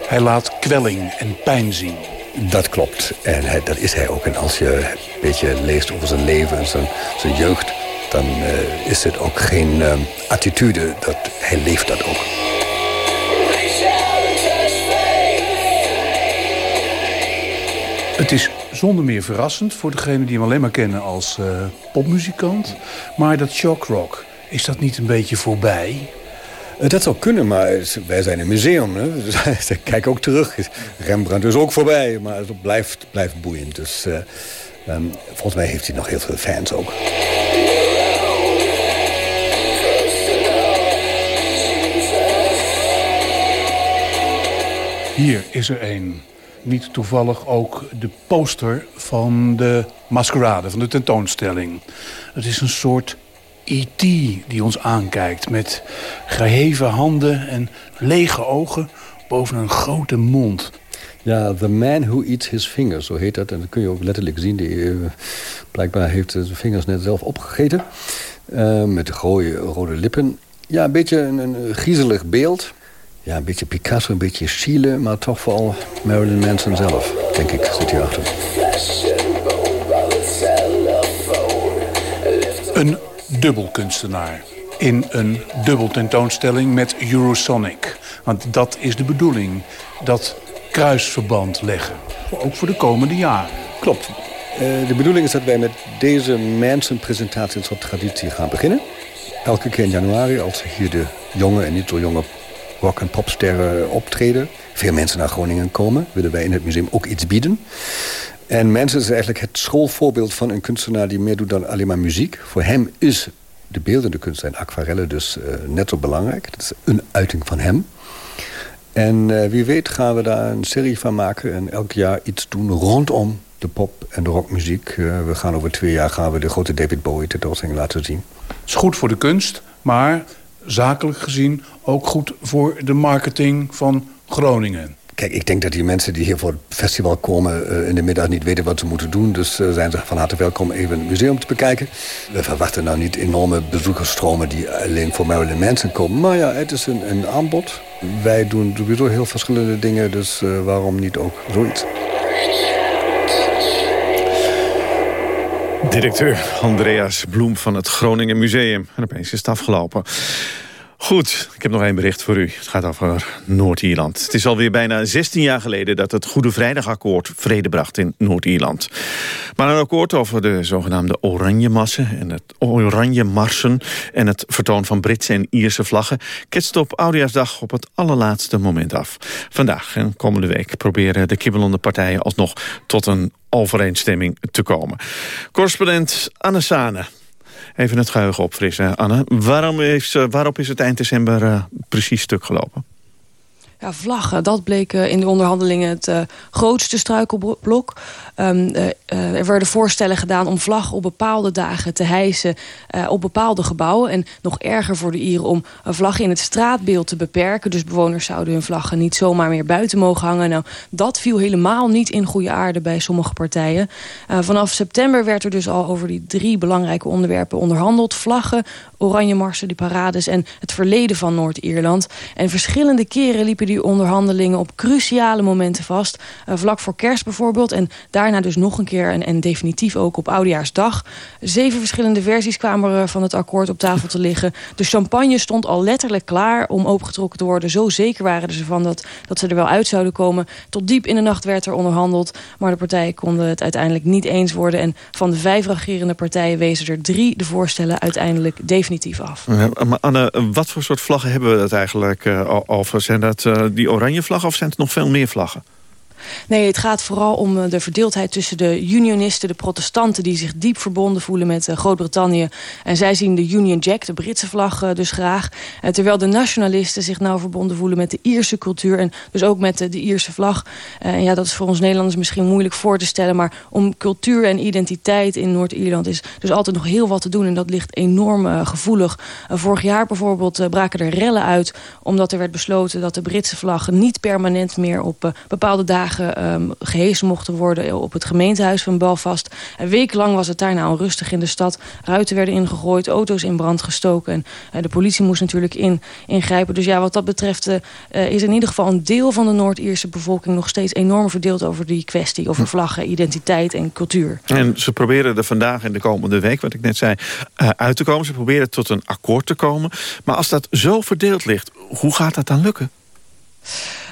Hij laat kwelling en pijn zien. Dat klopt. En hij, dat is hij ook. En als je een beetje leest over zijn leven en zijn, zijn jeugd... dan uh, is het ook geen uh, attitude. Dat, hij leeft dat ook. Het is zonder meer verrassend voor degenen die hem alleen maar kennen als uh, popmuzikant. Maar dat shockrock, is dat niet een beetje voorbij? Eh, dat zou kunnen, maar wij zijn een museum. Hè? Kijk ook terug. Rembrandt is ook voorbij, maar het blijft, blijft boeiend. Dus uh, um, volgens mij heeft hij nog heel veel fans ook. Hier is er een. Niet toevallig ook de poster van de maskerade, van de tentoonstelling. Het is een soort E.T. die ons aankijkt met geheven handen en lege ogen boven een grote mond. Ja, The Man Who Eats His Fingers, zo heet dat. En dat kun je ook letterlijk zien. Die, uh, blijkbaar heeft zijn vingers net zelf opgegeten. Uh, met rode, rode lippen. Ja, een beetje een, een, griezelig beeld. Ja, een beetje Picasso, een beetje Chile, maar toch vooral Marilyn Manson zelf, denk ik, zit hierachter. Een dubbelkunstenaar in een dubbel tentoonstelling met Eurosonic. Want dat is de bedoeling, dat kruisverband leggen. Ook voor de komende jaren. Klopt. Uh, de bedoeling is dat wij met deze Manson-presentatie een soort traditie gaan beginnen. Elke keer in januari, als hier de jonge en niet zo jonge rock- en popsterren optreden... veel mensen naar Groningen komen, willen wij in het museum ook iets bieden. En Mensen is eigenlijk het schoolvoorbeeld van een kunstenaar... die meer doet dan alleen maar muziek. Voor hem is de beeldende kunst en aquarellen dus uh, net zo belangrijk. Dat is een uiting van hem. En uh, wie weet gaan we daar een serie van maken... en elk jaar iets doen rondom de pop- en de rockmuziek. Uh, we gaan over twee jaar gaan we de grote David Bowie tentoonstelling laten zien. Het is goed voor de kunst, maar zakelijk gezien ook goed voor de marketing van Groningen. Kijk, ik denk dat die mensen die hier voor het festival komen... Uh, in de middag niet weten wat ze moeten doen. Dus uh, zijn ze van harte welkom even het museum te bekijken. We verwachten nou niet enorme bezoekersstromen... die alleen voor Marilyn Manson komen. Maar ja, het is een, aanbod. Wij doen sowieso heel verschillende dingen. Dus uh, waarom niet ook zoiets? Directeur Andreas Bloem van het Groningen Museum. En opeens is het afgelopen. Goed, ik heb nog één bericht voor u. Het gaat over Noord-Ierland. Het is alweer bijna 16 jaar geleden dat het Goede Vrijdagakkoord vrede bracht in Noord-Ierland. Maar een akkoord over de zogenaamde oranje massen en het oranje marsen en het vertoon van Britse en Ierse vlaggen ketst op Oudejaarsdag op het allerlaatste moment af. Vandaag en komende week proberen de kibbelende partijen alsnog tot een overeenstemming te komen. Correspondent Anne Sane Even het geheugen opfrissen, Anne. Waarom is, uh, waarop is het eind december uh, precies stuk gelopen? Ja, vlaggen, dat bleek in de onderhandelingen het uh, grootste struikelblok. Um, er werden voorstellen gedaan om vlaggen op bepaalde dagen te hijsen op bepaalde gebouwen. En nog erger voor de Ieren om een vlag in het straatbeeld te beperken. Dus bewoners zouden hun vlaggen niet zomaar meer buiten mogen hangen. Nou, dat viel helemaal niet in goede aarde bij sommige partijen. vanaf september werd er dus al over die drie belangrijke onderwerpen onderhandeld. Vlaggen, oranje marsen, die parades en het verleden van Noord-Ierland. En verschillende keren liepen die onderhandelingen op cruciale momenten vast. vlak voor kerst bijvoorbeeld. En daar daarna dus nog een keer en, en definitief ook op Oudejaarsdag. Zeven verschillende versies kwamen er van het akkoord op tafel te liggen. De champagne stond al letterlijk klaar om opengetrokken te worden. Zo zeker waren ze ervan dat, dat ze er wel uit zouden komen. Tot diep in de nacht werd er onderhandeld. Maar de partijen konden het uiteindelijk niet eens worden. En van de vijf regerende partijen wezen er drie de voorstellen uiteindelijk definitief af. maar Anne, wat voor soort vlaggen hebben we dat eigenlijk uh, over? Zijn dat die oranje vlaggen of zijn het nog veel meer vlaggen? Nee, het gaat vooral om eh, de verdeeldheid tussen de unionisten, de protestanten... die zich diep verbonden voelen met uh, Groot-Brittannië. En zij zien de Union Jack, de Britse vlag, uh, dus graag. Terwijl de nationalisten zich nauw verbonden voelen met de Ierse cultuur... en dus ook met de Ierse vlag. en ja, dat is voor ons Nederlanders misschien moeilijk voor te stellen... maar om cultuur en identiteit in Noord-Ierland is dus altijd nog heel wat te doen... en dat ligt enorm gevoelig. vorig jaar bijvoorbeeld braken er rellen uit... omdat er werd besloten dat de Britse vlag niet permanent meer op bepaalde dagen dagen um, gehezen mochten worden op het gemeentehuis van Belfast. En wekenlang was het daar nou rustig in de stad. Ruiten werden ingegooid, auto's in brand gestoken. En uh, de politie moest natuurlijk in, ingrijpen. Dus ja, wat dat betreft uh, is in ieder geval een deel van de Noord-Ierse bevolking... nog steeds enorm verdeeld over die kwestie. Over vlaggen, identiteit en cultuur. En ze proberen er vandaag en de komende week, wat ik net zei, uh, uit te komen. Ze proberen tot een akkoord te komen. Maar als dat zo verdeeld ligt, hoe gaat dat dan lukken?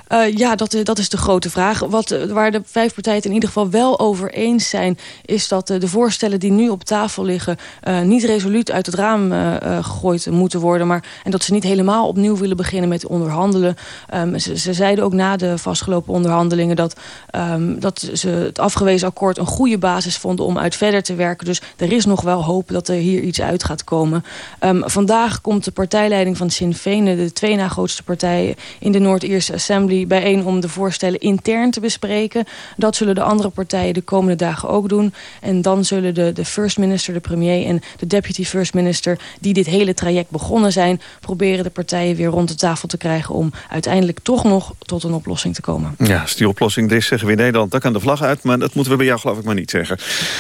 Uh, ja, dat, dat is de grote vraag. Wat, eh, waar de vijf partijen het in ieder geval wel over eens zijn... is dat de voorstellen die nu op tafel liggen... Niet resoluut uit het raam gegooid moeten worden. Maar, en dat ze niet helemaal opnieuw willen beginnen met onderhandelen. Um, ze, ze, zeiden ook na de vastgelopen onderhandelingen... Dat, um, dat ze het afgewezen akkoord een goede basis vonden om uit verder te werken. Dus er is nog wel hoop dat er hier iets uit gaat komen. Um, vandaag komt de partijleiding van Sinn de twee na grootste partijen in de Noord-Ierse Assembly bijeen om de voorstellen intern te bespreken. Dat zullen de andere partijen de komende dagen ook doen. En dan zullen de, de first minister, de premier en de deputy first minister... die dit hele traject begonnen zijn... proberen de partijen weer rond de tafel te krijgen... om uiteindelijk toch nog tot een oplossing te komen. Ja, als die oplossing er is, zeggen we in Nederland... dan kan de vlag uit, maar dat moeten we bij jou geloof ik maar niet zeggen.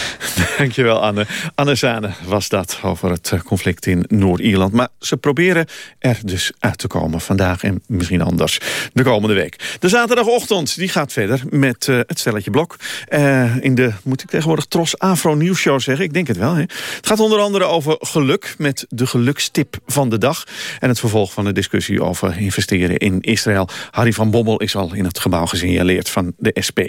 Dankjewel, Anne. Anne Zane was dat over het eh, conflict in Noord-Ierland. Maar ze proberen er dus uit te komen vandaag en misschien anders de komende week. De zaterdagochtend die gaat verder met uh, het stelletje blok. Uh, in de, moet ik tegenwoordig, Tros Afro Nieuwsshow zeggen? Ik denk het wel. Hè? Het gaat onder andere over geluk met de gelukstip van de dag. En het vervolg van de discussie over investeren in Israël. Harry van Bommel is al in het gebouw gesignaleerd van de SP.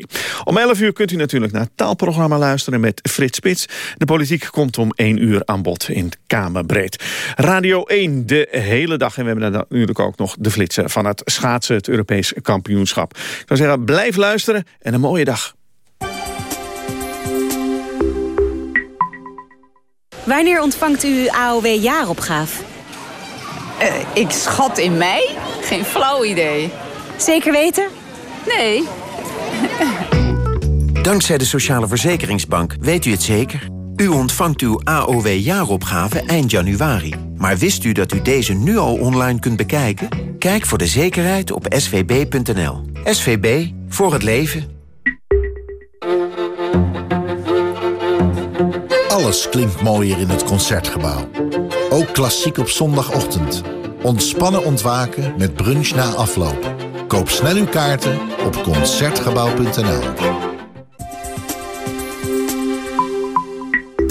Om 11 uur kunt u natuurlijk naar het taalprogramma luisteren met Frits Spits. De politiek komt om 1 uur aan bod in Kamerbreed. Radio 1 de hele dag. En we hebben natuurlijk ook nog de flitsen van het schaatsen, het Europees kampioenschap. Ik zou zeggen, blijf luisteren en een mooie dag. Wanneer ontvangt u AOW-jaaropgave? Uh, ik schat in mei? Geen flauw idee. Zeker weten? Nee. Dankzij de Sociale Verzekeringsbank weet u het zeker. U ontvangt uw AOW-jaaropgave eind januari. Maar wist u dat u deze nu al online kunt bekijken? Kijk voor de zekerheid op svb.nl. SVB, voor het leven. Alles klinkt mooier in het Concertgebouw. Ook klassiek op zondagochtend. Ontspannen ontwaken met brunch na afloop. Koop snel uw kaarten op Concertgebouw.nl.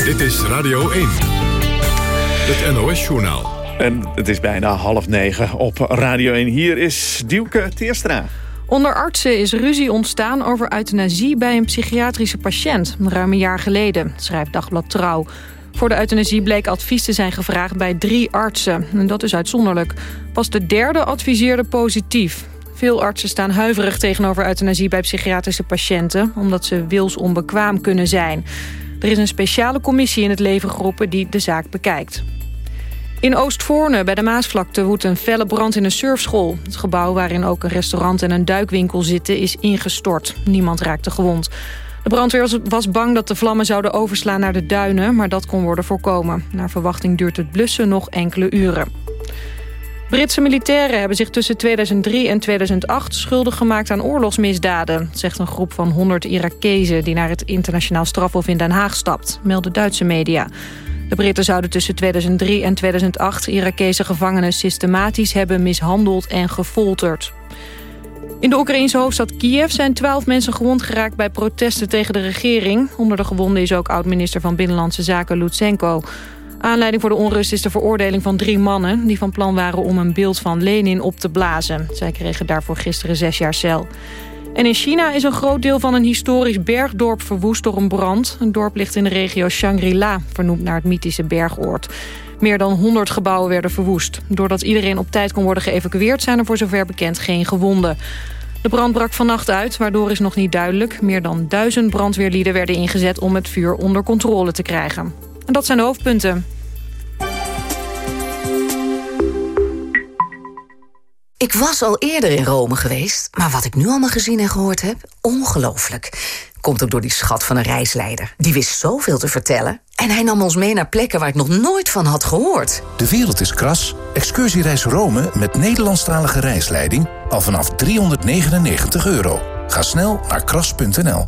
Dit is Radio 1. Het NOS-journaal. En het is bijna half negen op Radio 1. Hier is Dielke Teerstra. Onder artsen is ruzie ontstaan over euthanasie bij een psychiatrische patiënt. Ruim een jaar geleden, schrijft Dagblad Trouw. Voor de euthanasie bleek advies te zijn gevraagd bij drie artsen. En dat is uitzonderlijk. Pas de derde adviseerde positief. Veel artsen staan huiverig tegenover euthanasie bij psychiatrische patiënten... omdat ze wilsonbekwaam kunnen zijn. Er is een speciale commissie in het leven geroepen die de zaak bekijkt. In Oostvoorne, bij de Maasvlakte, woedt een felle brand in een surfschool. Het gebouw waarin ook een restaurant en een duikwinkel zitten is ingestort. Niemand raakte gewond. De brandweer was bang dat de vlammen zouden overslaan naar de duinen... maar dat kon worden voorkomen. Naar verwachting duurt het blussen nog enkele uren. Britse militairen hebben zich tussen 2003 en 2008 schuldig gemaakt aan oorlogsmisdaden, zegt een groep van 100 Irakezen die naar het internationaal strafhof in Den Haag stapt, melden Duitse media. De Britten zouden tussen 2003 en 2008 Irakese gevangenen systematisch hebben mishandeld en gefolterd. In de Oekraïnse hoofdstad Kiev zijn twaalf mensen gewond geraakt bij protesten tegen de regering. Onder de gewonden is ook oud-minister van Binnenlandse Zaken Lutsenko. Aanleiding voor de onrust is de veroordeling van drie mannen... die van plan waren om een beeld van Lenin op te blazen. Zij kregen daarvoor gisteren zes jaar cel. En in China is een groot deel van een historisch bergdorp verwoest door een brand. Een dorp ligt in de regio Shangri-La, vernoemd naar het mythische bergoord. Meer dan 100 gebouwen werden verwoest. Doordat iedereen op tijd kon worden geëvacueerd... zijn er voor zover bekend geen gewonden. De brand brak vannacht uit, waardoor is nog niet duidelijk. Meer dan duizend brandweerlieden werden ingezet om het vuur onder controle te krijgen. En dat zijn de hoofdpunten. Ik was al eerder in Rome geweest, maar wat ik nu allemaal gezien en gehoord heb, ongelooflijk. Komt ook door die schat van een reisleider. Die wist zoveel te vertellen. En hij nam ons mee naar plekken waar ik nog nooit van had gehoord. De wereld is kras. Excursiereis Rome met Nederlandstalige reisleiding al vanaf 399 euro. Ga snel naar kras.nl.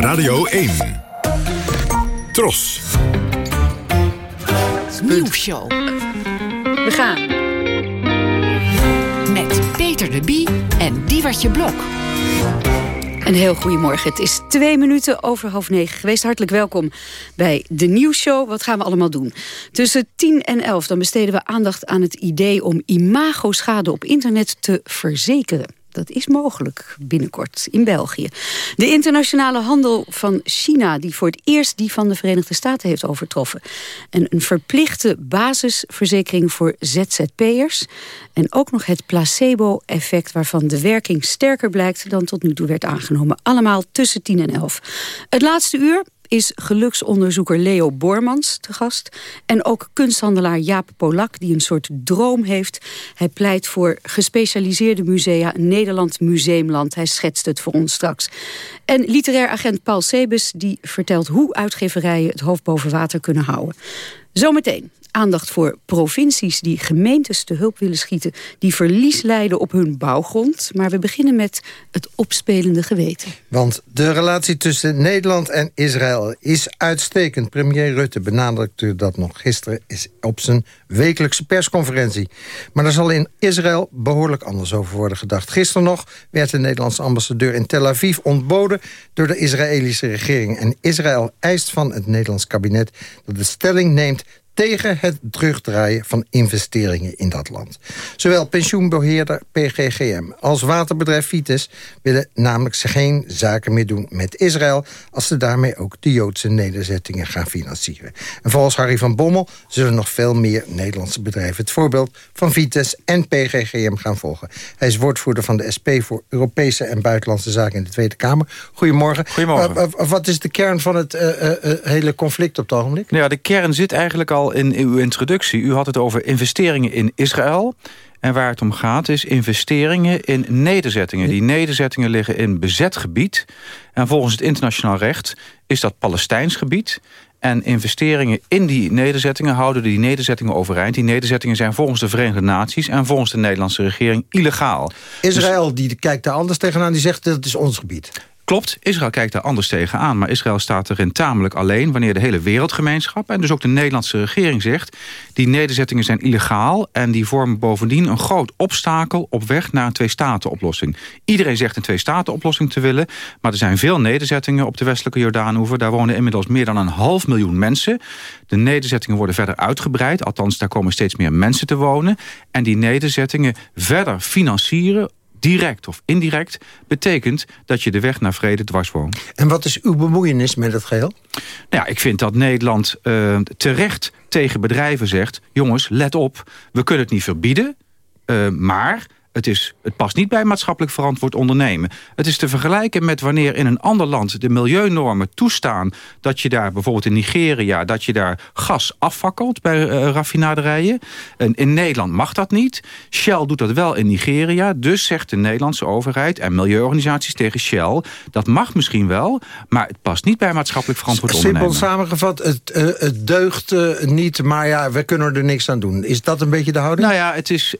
Radio 1. Tros. Nieuwsshow. We gaan met Peter de Bie en Diewertje Blok. Een heel goedemorgen. Het is twee minuten over half negen geweest. Hartelijk welkom bij de nieuwsshow. Wat gaan we allemaal doen? Tussen tien en elf dan besteden we aandacht aan het idee... om imagoschade op internet te verzekeren. Dat is mogelijk binnenkort in België. De internationale handel van China... die voor het eerst die van de Verenigde Staten heeft overtroffen. En een verplichte basisverzekering voor ZZP'ers. En ook nog het placebo-effect... waarvan de werking sterker blijkt dan tot nu toe werd aangenomen. Allemaal tussen 10 en 11. Het laatste uur is geluksonderzoeker Leo Bormans te gast. En ook kunsthandelaar Jaap Polak, die een soort droom heeft. Hij pleit voor gespecialiseerde musea Nederland Museumland. Hij schetst het voor ons straks. En literair agent Paul Sebes, die vertelt hoe uitgeverijen het hoofd boven water kunnen houden. Zometeen aandacht voor provincies die gemeentes te hulp willen schieten... die verlies lijden op hun bouwgrond. Maar we beginnen met het opspelende geweten. Want de relatie tussen Nederland en Israël is uitstekend. Premier Rutte benadrukte dat nog gisteren is op zijn wekelijkse persconferentie. Maar er zal in Israël behoorlijk anders over worden gedacht. Gisteren nog werd de Nederlandse ambassadeur in Tel Aviv ontboden... door de Israëlische regering. En Israël eist van het Nederlands kabinet dat de stelling neemt tegen het terugdraaien van investeringen in dat land. Zowel pensioenbeheerder PGGM als waterbedrijf Vites willen namelijk geen zaken meer doen met Israël... als ze daarmee ook de Joodse nederzettingen gaan financieren. En volgens Harry van Bommel zullen nog veel meer Nederlandse bedrijven... het voorbeeld van Vites en PGGM gaan volgen. Hij is woordvoerder van de SP voor Europese en Buitenlandse Zaken in de Tweede Kamer. Goedemorgen. Goedemorgen. wat is de kern van het uh, uh, hele conflict op het ogenblik? Ja, de kern zit eigenlijk al in uw introductie. U had het over investeringen in Israël. En waar het om gaat is investeringen in nederzettingen. Die nederzettingen liggen in bezet gebied. En volgens het internationaal recht is dat Palestijns gebied. En investeringen in die nederzettingen houden die nederzettingen overeind. Die nederzettingen zijn volgens de Verenigde Naties... en volgens de Nederlandse regering illegaal. Israël die kijkt daar anders tegenaan, die zegt dat is ons gebied. Klopt, Israël kijkt daar anders tegenaan. Maar Israël staat erin tamelijk alleen wanneer de hele wereldgemeenschap... en dus ook de Nederlandse regering zegt... die nederzettingen zijn illegaal en die vormen bovendien een groot obstakel... op weg naar een twee-staten-oplossing. Iedereen zegt een twee-staten-oplossing te willen... maar er zijn veel nederzettingen op de westelijke Jordaanhoever. Daar wonen inmiddels meer dan een half miljoen mensen. De nederzettingen worden verder uitgebreid. Althans, daar komen steeds meer mensen te wonen. En die nederzettingen verder financieren direct of indirect... betekent dat je de weg naar vrede dwars woont. En wat is uw bemoeienis met het geheel? Nou ja, ik vind dat Nederland uh, terecht tegen bedrijven zegt... jongens, let op, we kunnen het niet verbieden... Uh, maar het, is, het past niet bij maatschappelijk verantwoord ondernemen. Het is te vergelijken met wanneer in een ander land de milieunormen toestaan... dat je daar bijvoorbeeld in Nigeria... dat je daar gas afvakkelt bij uh, raffinaderijen. En in Nederland mag dat niet. Shell doet dat wel in Nigeria. Dus zegt de Nederlandse overheid en milieuorganisaties tegen Shell... dat mag misschien wel, maar het past niet bij maatschappelijk verantwoord ondernemen. Simpel samengevat, het, uh, het deugt uh, niet, maar ja, we kunnen er niks aan doen. Is dat een beetje de houding? Nou ja, het is,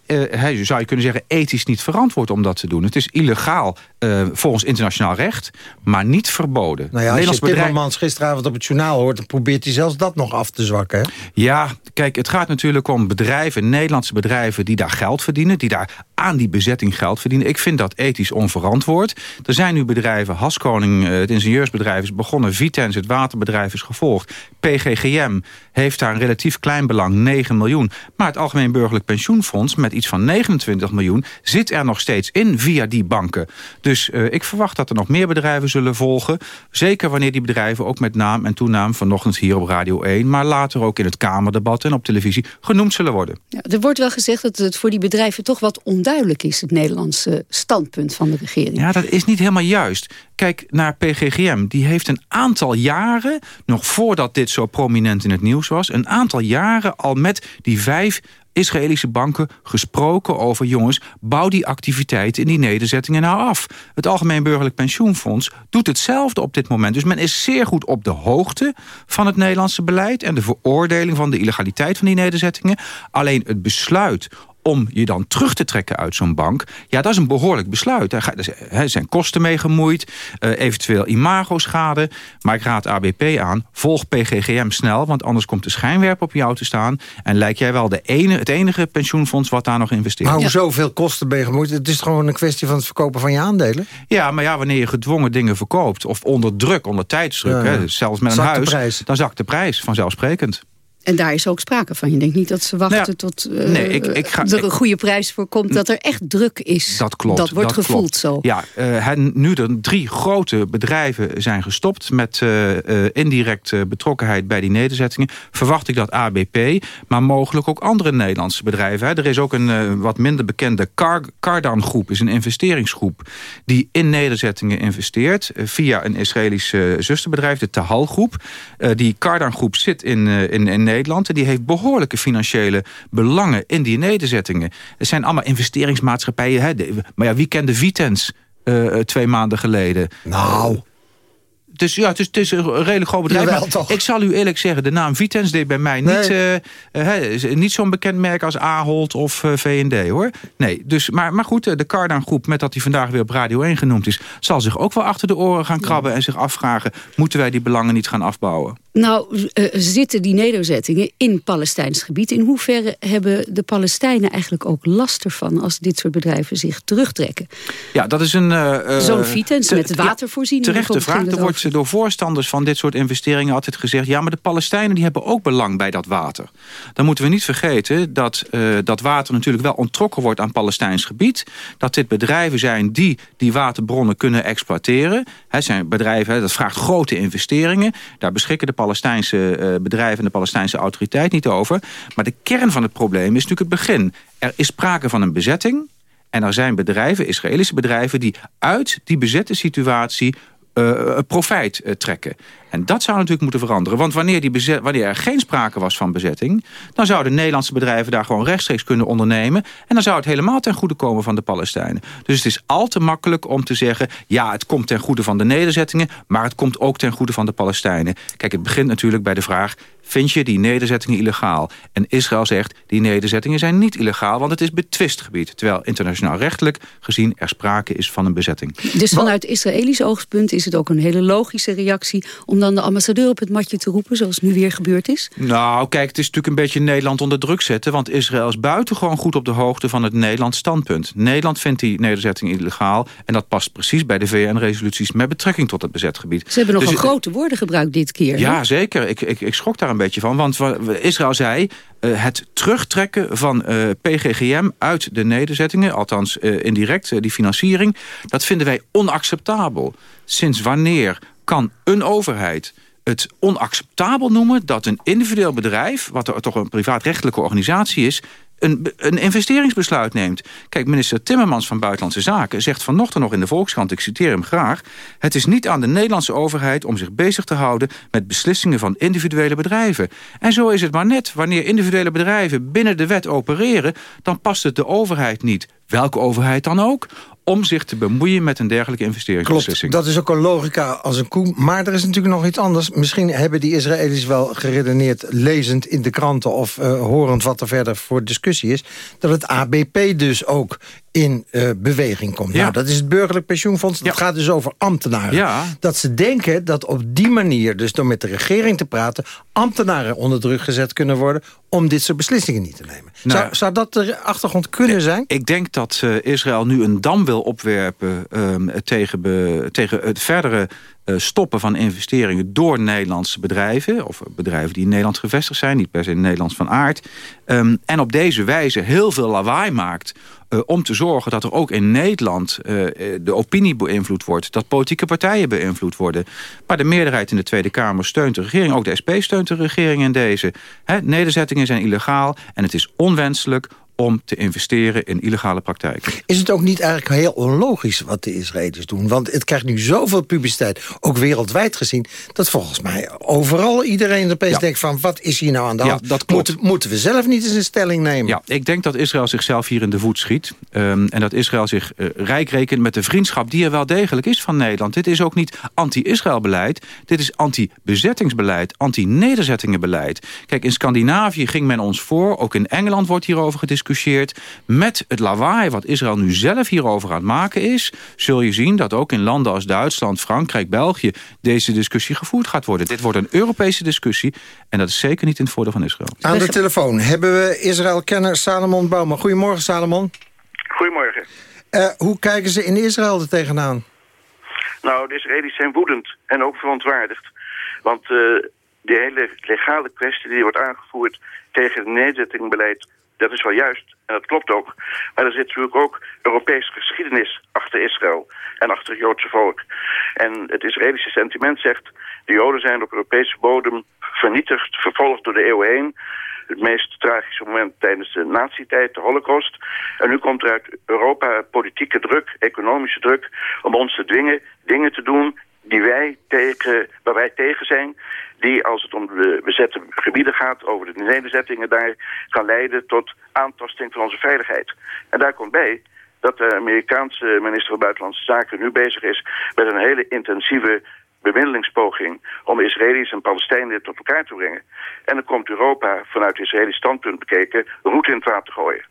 zou je kunnen zeggen ethisch niet verantwoord om dat te doen. Het is illegaal uh, volgens internationaal recht, maar niet verboden. Nou ja, als je bedrijf... Timmermans gisteravond op het journaal hoort... dan probeert hij zelfs dat nog af te zwakken. Hè? Ja, kijk, het gaat natuurlijk om bedrijven, Nederlandse bedrijven... die daar geld verdienen, die daar aan die bezetting geld verdienen. Ik vind dat ethisch onverantwoord. Er zijn nu bedrijven, Haskoning, eh, het ingenieursbedrijf is begonnen... Vitens, het waterbedrijf is gevolgd. PGGM heeft daar een relatief klein belang, 9 miljoen. Maar het Algemeen Burgerlijk Pensioenfonds met iets van 29 miljoen... zit er nog steeds in via die banken. Dus uh, ik verwacht dat er nog meer bedrijven zullen volgen. Zeker wanneer die bedrijven ook met naam en toenaam... vanochtend hier op Radio 1, maar later ook in het Kamerdebat... en op televisie genoemd zullen worden. Ja, er wordt wel gezegd dat het voor die bedrijven toch wat onduidelijk is... het Nederlandse standpunt van de regering. Ja, dat is niet helemaal juist. Kijk naar PGGM. Die heeft een aantal jaren, nog voordat dit zo prominent in het nieuws was... een aantal jaren al met die vijf Israëlische banken gesproken over... jongens, bouw die activiteiten in die nederzettingen nou af. Het Algemeen Burgerlijk Pensioenfonds doet hetzelfde op dit moment. Dus men is zeer goed op de hoogte van het Nederlandse beleid... en de veroordeling van de illegaliteit van die nederzettingen. Alleen het besluit om je dan terug te trekken uit zo'n bank... ja, dat is een behoorlijk besluit. Er zijn kosten mee gemoeid, uh, eventueel imagoschade. Maar ik raad ABP aan, volg PGGM snel... want anders komt de schijnwerp op jou te staan... en lijkt jij wel de ene, het enige pensioenfonds wat daar nog investeert. Maar hoezo ja. veel kosten mee gemoeid? Het is gewoon een kwestie van het verkopen van je aandelen? Ja, maar ja, wanneer je gedwongen dingen verkoopt... of onder druk, onder tijdsdruk, ja. hè, zelfs met een huis... dan zakt de prijs, vanzelfsprekend. En daar is ook sprake van. Je denkt niet dat ze wachten Nou ja, tot uh, nee, ik- ik ga- er een goede prijs voor komt. Dat er echt druk is. Dat klopt. Dat wordt gevoeld klopt. zo. Ja, eh, nu er drie grote bedrijven zijn gestopt... met eh, eh, indirect eh, betrokkenheid bij die nederzettingen... verwacht ik dat ABP, maar mogelijk ook andere Nederlandse bedrijven... Hè. Er is ook een eh, wat minder bekende Car Cardan-groep... is een investeringsgroep die in nederzettingen investeert... eh, via een Israëlisch eh, zusterbedrijf, de Tahal-groep. Eh, die Cardan-groep zit in, eh, in, in Nederland... en die heeft behoorlijke financiële belangen in die nederzettingen. Het zijn allemaal investeringsmaatschappijen. Hè. Maar ja, wie kende Vitens eh, eh, twee maanden geleden? Nou... Dus ja, het is, het is een redelijk groot bedrijf. Jawel, toch? Ik zal u eerlijk zeggen, de naam Vitens deed bij mij niet, eh, niet zo'n bekend merk als Ahold of eh, V&D hoor. Nee, dus, maar, maar goed, de Cardan groep, met dat hij vandaag weer op Radio 1 genoemd is, zal zich ook wel achter de oren gaan krabben en zich afvragen, moeten wij die belangen niet gaan afbouwen? Nou, eh, zitten die nederzettingen in Palestijns gebied. In hoeverre hebben de Palestijnen eigenlijk ook last ervan... als dit soort bedrijven zich terugtrekken? Ja, dat is een... eh, eh, Zo'n Vitens te- met ja, watervoorziening. Terechte vraag. Er wordt door voorstanders van dit soort investeringen altijd gezegd... ja, maar de Palestijnen die hebben ook belang bij dat water. Dan moeten we niet vergeten dat dat water natuurlijk wel onttrokken wordt aan Palestijns gebied. Dat dit bedrijven zijn die die waterbronnen kunnen exploiteren. Het zijn bedrijven, hè, dat vraagt grote investeringen. Daar beschikken de Palestijnse eh, bedrijven en de Palestijnse autoriteit niet over. Maar de kern van het probleem is natuurlijk het begin. Er is sprake van een bezetting... En er zijn bedrijven, Israëlische bedrijven... die uit die bezette situatie uh, profijt uh, trekken. En dat zou natuurlijk moeten veranderen. Want wanneer, die wanneer er geen sprake was van bezetting... dan zouden Nederlandse bedrijven daar gewoon rechtstreeks kunnen ondernemen. En dan zou het helemaal ten goede komen van de Palestijnen. Dus het is al te makkelijk om te zeggen... ja, het komt ten goede van de nederzettingen... maar het komt ook ten goede van de Palestijnen. Kijk, het begint natuurlijk bij de vraag vind je die nederzettingen illegaal. En Israël zegt, die nederzettingen zijn niet illegaal... want het is betwist gebied. Terwijl internationaal rechtelijk gezien er sprake is van een bezetting. Dus vanuit Israëlisch oogpunt is het ook een hele logische reactie... om dan de ambassadeur op het matje te roepen, zoals nu weer gebeurd is? Nou, kijk, het is natuurlijk een beetje Nederland onder druk zetten... want Israël is buitengewoon goed op de hoogte van het Nederlands standpunt. Nederland vindt die nederzetting illegaal... en dat past precies bij de VN-resoluties met betrekking tot het bezet gebied. Ze hebben nogal dus, grote woorden gebruikt dit keer. Ja, zeker. Ik, ik, ik schrok daar een beetje van. Want Israël zei, uh, het terugtrekken van uh, PGGM uit de nederzettingen... althans uh, indirect, die financiering... dat vinden wij onacceptabel. Sinds wanneer kan een overheid het onacceptabel noemen dat een individueel bedrijf... wat er toch een privaatrechtelijke organisatie is een, een investeringsbesluit neemt. Kijk, minister Timmermans van Buitenlandse Zaken zegt vanochtend nog in de Volkskrant, ik citeer hem graag... het is niet aan de Nederlandse overheid om zich bezig te houden met beslissingen van individuele bedrijven. En zo is het maar net. Wanneer individuele bedrijven binnen de wet opereren, dan past het de overheid niet. Welke overheid dan ook? Om zich te bemoeien met een dergelijke investeringsbeslissing. Klopt, dat is ook een logica als een koe. Maar er is natuurlijk nog iets anders. Misschien hebben die Israëli's wel geredeneerd... lezend in de kranten of uh, horend wat er verder voor discussie is... dat het ABP dus ook in uh, beweging komt. Ja. Nou, dat is het burgerlijk pensioenfonds. Dat ja. gaat dus over ambtenaren. Ja. Dat ze denken dat op die manier, dus door met de regering te praten... ambtenaren onder druk gezet kunnen worden... om dit soort beslissingen niet te nemen. Nou, zou, zou dat de achtergrond kunnen zijn? Ik denk dat uh, Israël nu een dam wil opwerpen... Um, tegen, be, tegen het verdere stoppen van investeringen door Nederlandse bedrijven... of bedrijven die in Nederland gevestigd zijn, niet per se Nederlands van aard... Um, en op deze wijze heel veel lawaai maakt uh, om te zorgen dat er ook in Nederland uh, de opinie beïnvloed wordt. Dat politieke partijen beïnvloed worden. Maar de meerderheid in de Tweede Kamer steunt de regering. Ook de SP steunt de regering in deze. Nederzettingen zijn illegaal en het is onwenselijk om te investeren in illegale praktijken. Is het ook niet eigenlijk heel onlogisch wat de Israëli's doen? Want het krijgt nu zoveel publiciteit, ook wereldwijd gezien... dat volgens mij overal iedereen opeens ja. denkt van... wat is hier nou aan de hand? Ja, dat moeten, moeten we zelf niet eens een stelling nemen? Ja, ik denk dat Israël zichzelf hier in de voet schiet. Um, en dat Israël zich uh, rijk rekent met de vriendschap die er wel degelijk is van Nederland. Dit is ook niet anti-Israël beleid. Dit is anti-bezettingsbeleid, anti-nederzettingenbeleid. Kijk, in Scandinavië ging men ons voor. Ook in Engeland wordt hierover gediscussieerd met het lawaai wat Israël nu zelf hierover aan het maken is... zul je zien dat ook in landen als Duitsland, Frankrijk, België... deze discussie gevoerd gaat worden. Dit wordt een Europese discussie en dat is zeker niet in het voordeel van Israël. Aan de telefoon hebben we Israël-kenner Salomon Bouwman. Goedemorgen, Salomon. Goedemorgen. Uh, hoe kijken ze in Israël er tegenaan? Nou, de Israëli's zijn woedend en ook verontwaardigd. Want uh, de hele legale kwestie die wordt aangevoerd tegen het nederzettingbeleid dat is wel juist, en dat klopt ook. Maar er zit natuurlijk ook Europese geschiedenis achter Israël en achter het Joodse volk. En het Israëlische sentiment zegt... de Joden zijn op Europese bodem vernietigd, vervolgd door de eeuwen heen. Het meest tragische moment tijdens de nazi-tijd, de holocaust. En nu komt er uit Europa politieke druk, economische druk... om ons te dwingen dingen te doen die wij tegen, waar wij tegen zijn die als het om de bezette gebieden gaat, over de nederzettingen daar, kan leiden tot aantasting van onze veiligheid. En daar komt bij dat de Amerikaanse minister van Buitenlandse Zaken nu bezig is met een hele intensieve bemiddelingspoging om Israëli's en Palestijnen tot elkaar te brengen. En dan komt Europa vanuit Israëlisch standpunt bekeken roet in het water gooien.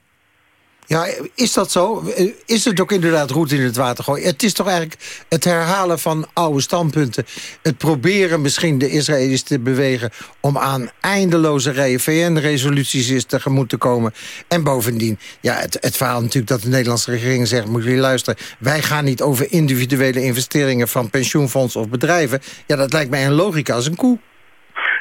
Ja, is dat zo? Is het ook inderdaad roet in het water gooien? Het is toch eigenlijk het herhalen van oude standpunten. Het proberen misschien de Israëli's te bewegen... om aan eindeloze VN-resoluties tegemoet te komen. En bovendien, ja, het, het verhaal natuurlijk dat de Nederlandse regering zegt... moet je luisteren, wij gaan niet over individuele investeringen... van pensioenfondsen of bedrijven. Ja, dat lijkt mij een logica als een koe.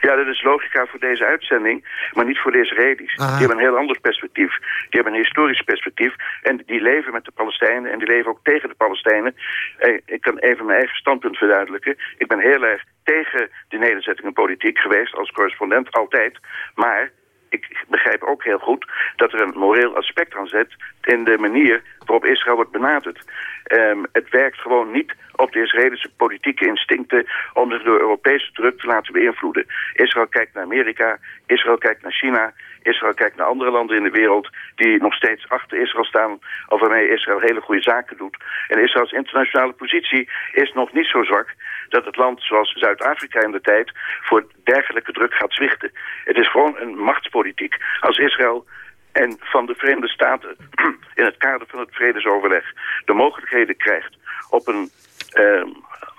Ja, dat is logica voor deze uitzending, maar niet voor de Israëli's. Die hebben een heel ander perspectief. Die hebben een historisch perspectief. En die leven met de Palestijnen en die leven ook tegen de Palestijnen. Eh, ik kan even mijn eigen standpunt verduidelijken. Ik ben heel erg tegen de nederzettingenpolitiek geweest als correspondent altijd. Maar ik begrijp ook heel goed dat er een moreel aspect aan zit in de manier waarop Israël wordt benaderd. Ehm, het werkt gewoon niet op de Israëlische politieke instincten om zich door Europese druk te laten beïnvloeden. Israël kijkt naar Amerika, Israël kijkt naar China, Israël kijkt naar andere landen in de wereld die nog steeds achter Israël staan of waarmee Israël hele goede zaken doet. En Israëls internationale positie is nog niet zo zwak dat het land zoals Zuid-Afrika in de tijd voor dergelijke druk gaat zwichten. Het is gewoon een machtspolitiek. Als Israël en van de Verenigde Staten in het kader van het vredesoverleg de mogelijkheden krijgt op een eh,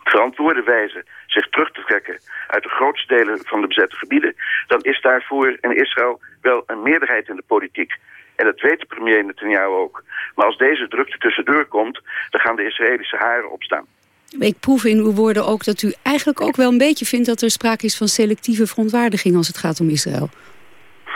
verantwoorde wijze zich terug te trekken uit de grootste delen van de bezette gebieden, dan is daarvoor in Israël wel een meerderheid in de politiek. En dat weet de premier Netanyahu ook. Maar als deze drukte tussendoor komt, dan gaan de Israëlische haren opstaan. Ik proef in uw woorden ook dat u eigenlijk ook wel een beetje vindt... dat er sprake is van selectieve verontwaardiging als het gaat om Israël.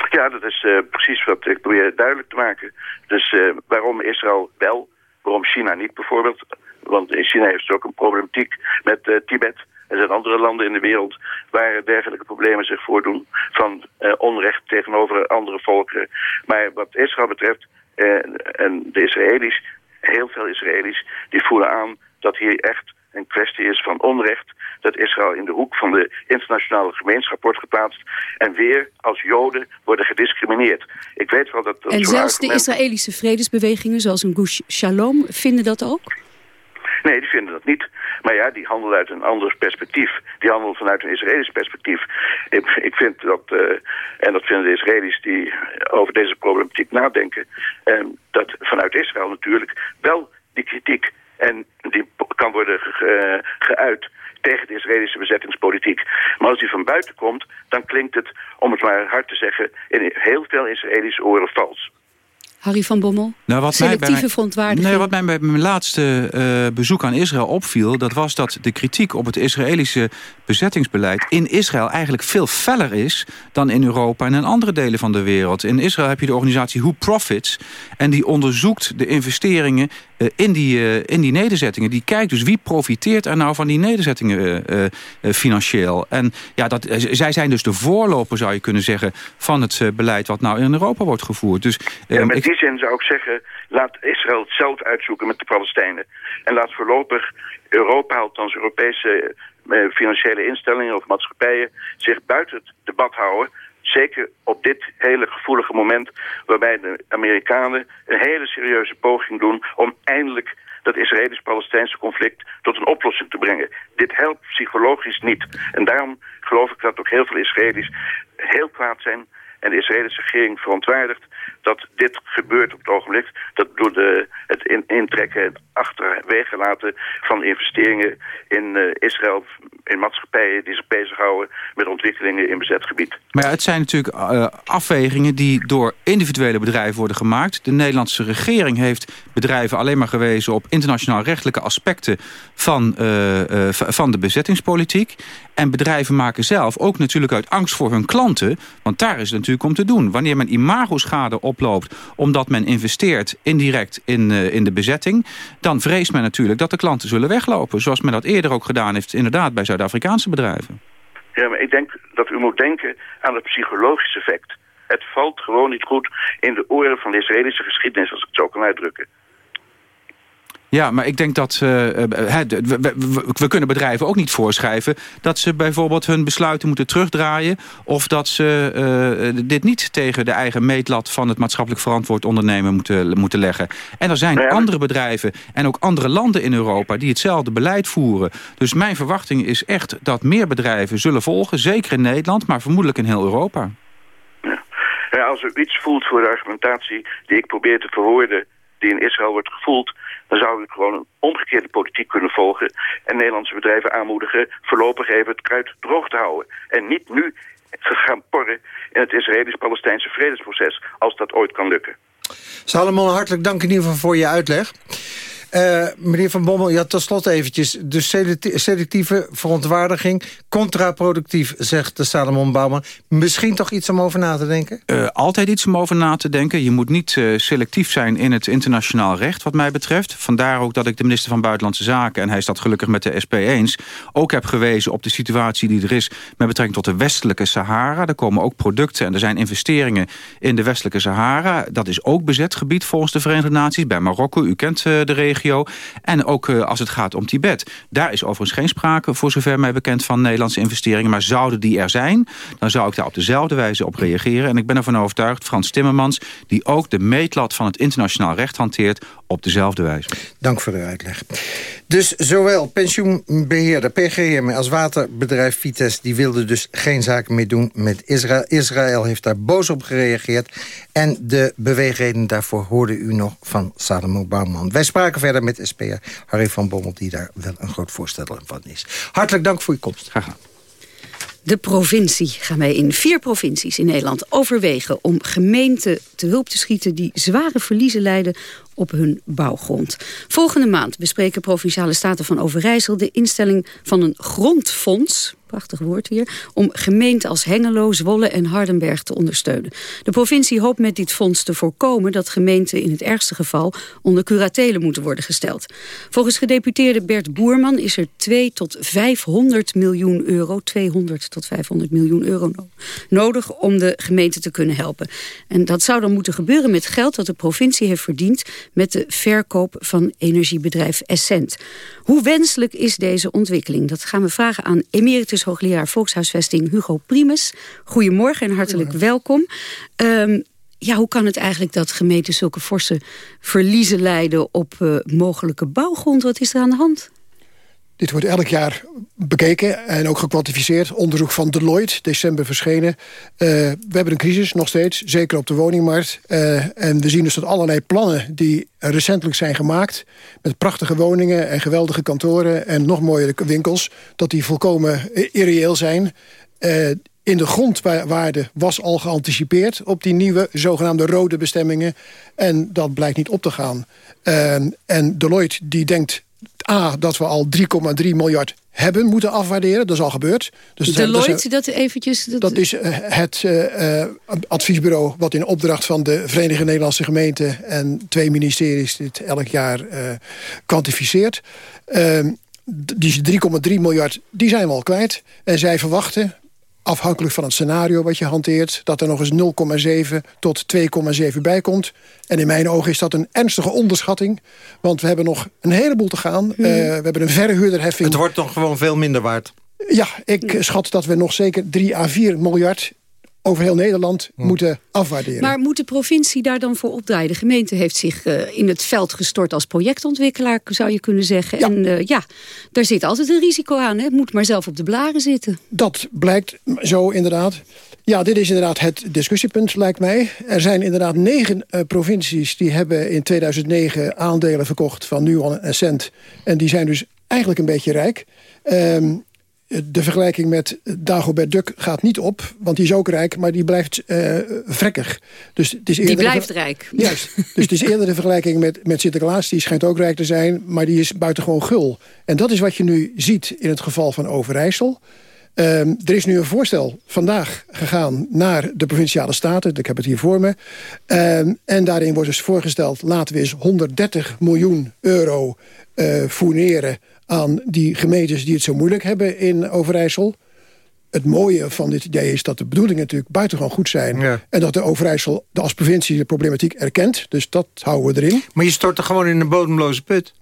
Ja, dat is uh, precies wat ik probeer duidelijk te maken. Dus uh, waarom Israël wel, waarom China niet bijvoorbeeld. Want in China heeft ze ook een problematiek met uh, Tibet. Er zijn andere landen in de wereld waar dergelijke problemen zich voordoen van onrecht tegenover andere volkeren. Maar wat Israël betreft, en de Israëli's, heel veel Israëli's, die voelen aan dat hier echt een kwestie is van onrecht dat Israël in de hoek van de internationale gemeenschap wordt geplaatst en weer als Joden worden gediscrimineerd. Ik weet wel dat... dat en zelfs de Israëlische vredesbewegingen zoals een Gush Shalom vinden dat ook? Nee, die vinden dat niet. Maar ja, die handelen uit een ander perspectief. Die handelen vanuit een Israëlisch perspectief. Ik, ik vind dat, uh, en dat vinden de Israëli's die over deze problematiek nadenken... Uh, dat vanuit Israël natuurlijk wel die kritiek en die kan worden ge, geuit tegen de Israëlische bezettingspolitiek. Maar als die van buiten komt, dan klinkt het, om het maar hard te zeggen... in heel veel Israëlische oren vals. Harry van Bommel, nou, wat selectieve mij bij verontwaardiging. Nee, wat mij bij mijn laatste uh, bezoek aan Israël opviel... dat was dat de kritiek op het Israëlische bezettingsbeleid... in Israël eigenlijk veel feller is dan in Europa en in andere delen van de wereld. In Israël heb je de organisatie Who Profits... en die onderzoekt de investeringen in, die, uh, in die nederzettingen. Die kijkt dus wie profiteert er nou van die nederzettingen financieel. En ja, dat, zij zijn dus de voorloper, zou je kunnen zeggen... van het beleid wat nou in Europa wordt gevoerd. Dus, ja, ik die zin zou ik zeggen, laat Israël het zelf uitzoeken met de Palestijnen. En laat voorlopig Europa, althans Europese eh, financiële instellingen of maatschappijen, zich buiten het debat houden. Zeker op dit hele gevoelige moment waarbij de Amerikanen een hele serieuze poging doen om eindelijk dat Israëlisch-Palestijnse conflict tot een oplossing te brengen. Dit helpt psychologisch niet. En daarom geloof ik dat ook heel veel Israëli's heel kwaad zijn en de Israëlische regering verontwaardigt dat dit gebeurt op het ogenblik. Dat door de, het in, intrekken en achterwege laten van investeringen in uh, Israël... in maatschappijen die zich bezighouden met ontwikkelingen in bezet gebied. Maar ja, het zijn natuurlijk uh, afwegingen die door individuele bedrijven worden gemaakt. De Nederlandse regering heeft bedrijven alleen maar gewezen... op internationaal rechtelijke aspecten van, van de bezettingspolitiek. En bedrijven maken zelf ook natuurlijk uit angst voor hun klanten... want daar is het natuurlijk om te doen. Wanneer men imagoschade oploopt omdat men investeert indirect in, uh, in de bezetting... dan vreest men natuurlijk dat de klanten zullen weglopen. Zoals men dat eerder ook gedaan heeft inderdaad bij Zuid-Afrikaanse bedrijven. Ja, maar ik denk dat u moet denken aan het psychologische effect. Het valt gewoon niet goed in de oren van de Israëlische geschiedenis, als ik het zo kan uitdrukken. Ja, maar ik denk dat... Uh, we, we, we, kunnen bedrijven ook niet voorschrijven... dat ze bijvoorbeeld hun besluiten moeten terugdraaien... of dat ze uh, dit niet tegen de eigen meetlat... van het maatschappelijk verantwoord ondernemen moeten, moeten leggen. En er zijn andere bedrijven en ook andere landen in Europa... die hetzelfde beleid voeren. Dus mijn verwachting is echt dat meer bedrijven zullen volgen. Zeker in Nederland, maar vermoedelijk in heel Europa. Ja. Ja, als u iets voelt voor de argumentatie die ik probeer te verwoorden... die in Israël wordt gevoeld dan zou u gewoon een omgekeerde politiek kunnen volgen... en Nederlandse bedrijven aanmoedigen voorlopig even het kruid droog te houden. En niet nu gaan porren in het Israëlisch-Palestijnse vredesproces... als dat ooit kan lukken. Salomon, hartelijk dank in ieder geval voor je uitleg. Uh, meneer Van Bommel, ja, tot slot eventjes. De selectieve verontwaardiging, contraproductief, zegt de Salomon Bouwman. Misschien toch iets om over na te denken? Uh, altijd iets om over na te denken. Je moet niet uh, selectief zijn in het internationaal recht, wat mij betreft. Vandaar ook dat ik de minister van Buitenlandse Zaken... en hij staat gelukkig met de SP eens... ook heb gewezen op de situatie die er is... met betrekking tot de westelijke Sahara. Er komen ook producten en er zijn investeringen in de westelijke Sahara. Dat is ook bezet gebied volgens de Verenigde Naties. Bij Marokko, u kent de regio. En ook als het gaat om Tibet. Daar is overigens geen sprake, voor zover mij bekend... van Nederlandse investeringen. Maar zouden die er zijn, dan zou ik daar op dezelfde wijze op reageren. En ik ben ervan overtuigd, Frans Timmermans... die ook de meetlat van het internationaal recht hanteert op dezelfde wijze. Dank voor de uitleg. Dus zowel pensioenbeheerder PGM als waterbedrijf Vitesse... die wilden dus geen zaken meer doen met Israël. Israël heeft daar boos op gereageerd. En de beweegreden daarvoor hoorde u nog van Salomo Bouwman. Wij spraken verder met SPR Harry van Bommel... die daar wel een groot voorsteller van is. Hartelijk dank voor uw komst. Graag gedaan. De provincie gaan wij in vier provincies in Nederland overwegen... om gemeenten te hulp te schieten die zware verliezen lijden op hun bouwgrond. Volgende maand bespreken Provinciale Staten van Overijssel... de instelling van een grondfonds prachtig woord hier, om gemeenten als Hengelo, Zwolle en Hardenberg te ondersteunen. De provincie hoopt met dit fonds te voorkomen dat gemeenten in het ergste geval onder curatelen moeten worden gesteld. Volgens gedeputeerde Bert Boerman is er 2 tot 500 miljoen euro, 200 tot 500 miljoen euro nodig om de gemeente te kunnen helpen. En dat zou dan moeten gebeuren met geld dat de provincie heeft verdiend met de verkoop van energiebedrijf Essent. Hoe wenselijk is deze ontwikkeling? Dat gaan we vragen aan emeritus hoogleraar volkshuisvesting Hugo Primus. Goedemorgen en hartelijk welkom. Um, ja, hoe kan het eigenlijk dat gemeenten zulke forse verliezen leiden op uh, mogelijke bouwgrond? Wat is er aan de hand? Dit wordt elk jaar bekeken en ook gekwantificeerd. Onderzoek van Deloitte, december verschenen. Uh, we hebben een crisis nog steeds, zeker op de woningmarkt. Uh, en we zien dus dat allerlei plannen die recentelijk zijn gemaakt... met prachtige woningen en geweldige kantoren en nog mooiere winkels... dat die volkomen irreëel zijn... Uh, in de grondwaarde was al geanticipeerd op die nieuwe zogenaamde rode bestemmingen. En dat blijkt niet op te gaan. En Deloitte die denkt A, dat we al 3,3 miljard hebben moeten afwaarderen. Dat is al gebeurd. Dus Deloitte, dat, dat eventjes... Dat, dat is uh, het uh, adviesbureau wat in opdracht van de Verenigde Nederlandse Gemeenten... en twee ministeries dit elk jaar uh, kwantificeert. Ehm, die 3,3 miljard, die zijn we al kwijt. En zij verwachten afhankelijk van het scenario wat je hanteert... dat er nog eens 0,7 tot 2,7 bij komt. En in mijn ogen is dat een ernstige onderschatting. Want we hebben nog een heleboel te gaan. Hmm. Uh, we hebben een verhuurderheffing. Het wordt toch gewoon veel minder waard? Ja, ik schat dat we nog zeker 3 à 4 miljard over heel Nederland hm. moeten afwaarderen. Maar moet de provincie daar dan voor opdraaien? De gemeente heeft zich uh, in het veld gestort als projectontwikkelaar, zou je kunnen zeggen. Ja. En uh, ja, daar zit altijd een risico aan. Hè? Het moet maar zelf op de blaren zitten. Dat blijkt zo inderdaad. Ja, dit is inderdaad het discussiepunt, lijkt mij. Er zijn inderdaad negen uh, provincies die hebben in 2009 aandelen verkocht van Nuon en Cent. En die zijn dus eigenlijk een beetje rijk. Um, de vergelijking met Dagobert Duck gaat niet op. Want die is ook rijk, maar die blijft uh, vrekkig. Dus het is die blijft rijk. Juist. dus het is eerder de vergelijking met, met Sinterklaas. Die schijnt ook rijk te zijn, maar die is buitengewoon gul. En dat is wat je nu ziet in het geval van Overijssel. Um, er is nu een voorstel vandaag gegaan naar de Provinciale Staten. Ik heb het hier voor me. Um, en daarin wordt dus voorgesteld... laten we eens 130 miljoen euro uh, fourneren aan die gemeentes die het zo moeilijk hebben in Overijssel. Het mooie van dit idee is dat de bedoelingen natuurlijk buitengewoon goed zijn. En dat de Overijssel de als provincie de problematiek erkent. Dus dat houden we erin. Maar je stort er gewoon in een bodemloze put.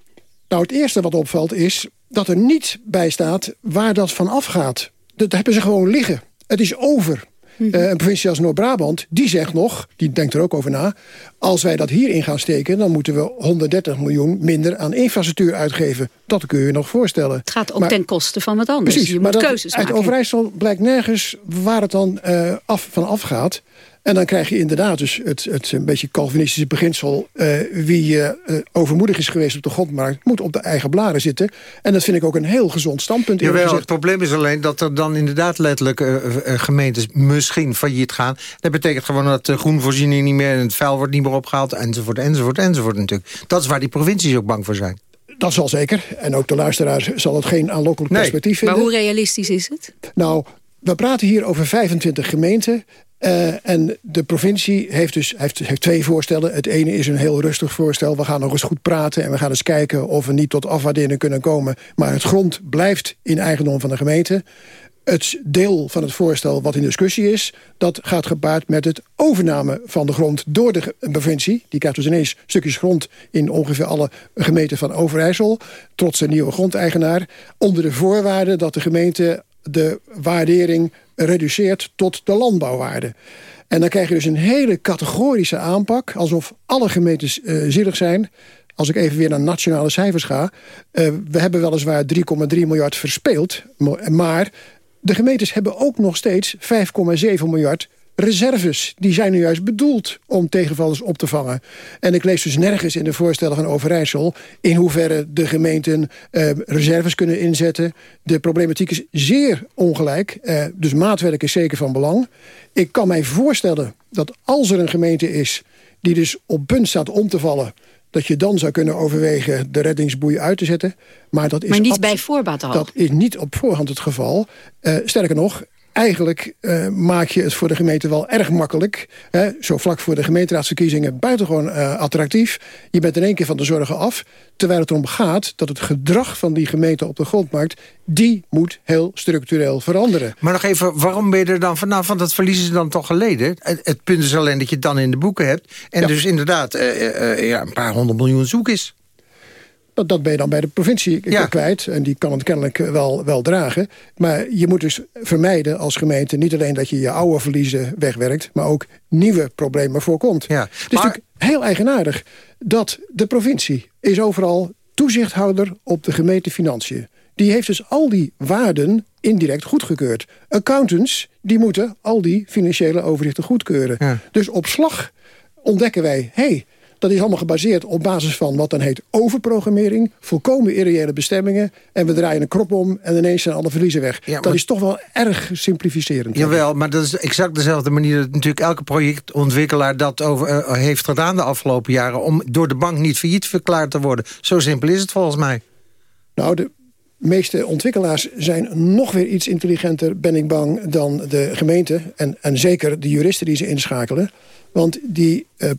Nou, het eerste wat opvalt is dat er niet bij staat waar dat van afgaat. Dat hebben ze gewoon liggen. Het is over. Uh, een provincie als Noord-Brabant, die zegt nog, die denkt er ook over na... als wij dat hierin gaan steken, dan moeten we 130 miljoen minder aan infrastructuur uitgeven. Dat kun je je nog voorstellen. Het gaat ook ten koste van wat anders. Precies, je maar moet dat, keuzes uit maken. Overijssel blijkt nergens waar het dan uh, af, van afgaat. En dan krijg je inderdaad dus het, het een beetje Calvinistische beginsel... Uh, wie uh, overmoedig is geweest op de grondmarkt... moet op de eigen blaren zitten. En dat vind ik ook een heel gezond standpunt. Jawel, het probleem is alleen dat er dan inderdaad letterlijk... gemeentes misschien failliet gaan. Dat betekent gewoon dat de groenvoorziening niet meer... en het vuil wordt niet meer opgehaald, enzovoort, enzovoort, enzovoort natuurlijk. Dat is waar die provincies ook bang voor zijn. Dat zal zeker. En ook de luisteraar zal het geen aanlokkelijk nee. perspectief vinden. Maar hoe realistisch is het? Nou, we praten hier over 25 gemeenten. Uh, en de provincie heeft dus heeft, heeft twee voorstellen. Het ene is een heel rustig voorstel. We gaan nog eens goed praten en we gaan eens kijken... of we niet tot afwaardering kunnen komen. Maar het grond blijft in eigendom van de gemeente. Het deel van het voorstel wat in discussie is... dat gaat gepaard met het overname van de grond door de provincie. Die krijgt dus ineens stukjes grond in ongeveer alle gemeenten van Overijssel... trots een nieuwe grondeigenaar. Onder de voorwaarde dat de gemeente de waardering reduceert tot de landbouwwaarde. En dan krijg je dus een hele categorische aanpak... alsof alle gemeentes uh, zielig zijn als ik even weer naar nationale cijfers ga... Uh, we hebben weliswaar 3,3 miljard verspeeld... maar de gemeentes hebben ook nog steeds 5,7 miljard reserves. Die zijn nu juist bedoeld om tegenvallers op te vangen. En ik lees dus nergens in de voorstellen van Overijssel... in hoeverre de gemeenten eh, reserves kunnen inzetten. De problematiek is zeer ongelijk. Eh, dus maatwerk is zeker van belang. Ik kan mij voorstellen dat als er een gemeente is... die dus op punt staat om te vallen dat je dan zou kunnen overwegen de reddingsboei uit te zetten. Maar, dat is maar niet bij voorbaat al? Dat is niet op voorhand het geval. Uh, sterker nog, eigenlijk uh, maak je het voor de gemeente wel erg makkelijk. Hè, zo vlak voor de gemeenteraadsverkiezingen buitengewoon uh, attractief. Je bent in één keer van de zorgen af. Terwijl het erom gaat dat het gedrag van die gemeente op de grondmarkt... die moet heel structureel veranderen. Maar nog even, waarom ben je er dan vanaf? Want dat verliezen ze dan toch geleden. Het, het, punt is alleen dat je het dan in de boeken hebt. En ja. dus inderdaad uh, ja, een paar honderd miljoen zoek is. Dat, dat ben je dan bij de provincie ja. kwijt. En die kan het kennelijk wel, wel dragen. Maar je moet dus vermijden als gemeente... niet alleen dat je je oude verliezen wegwerkt... maar ook nieuwe problemen voorkomt. Ja. Het is natuurlijk heel eigenaardig dat de provincie... is overal toezichthouder op de gemeentefinanciën. Die heeft dus al die waarden indirect goedgekeurd. Accountants die moeten al die financiële overzichten goedkeuren. Ja. Dus op slag ontdekken wij... Hey, dat is allemaal gebaseerd op basis van wat dan heet overprogrammering. Volkomen irreële bestemmingen. En we draaien een krop om en ineens zijn alle verliezen weg. Ja, dat is toch wel erg simplificerend. Jawel, maar dat is exact dezelfde manier... dat natuurlijk elke projectontwikkelaar dat over, uh, heeft gedaan de afgelopen jaren... om door de bank niet failliet verklaard te worden. Zo simpel is het volgens mij. Nou, de meeste ontwikkelaars zijn nog weer iets intelligenter, ben ik bang, dan de gemeente. En, en zeker de juristen die ze inschakelen. Want die uh,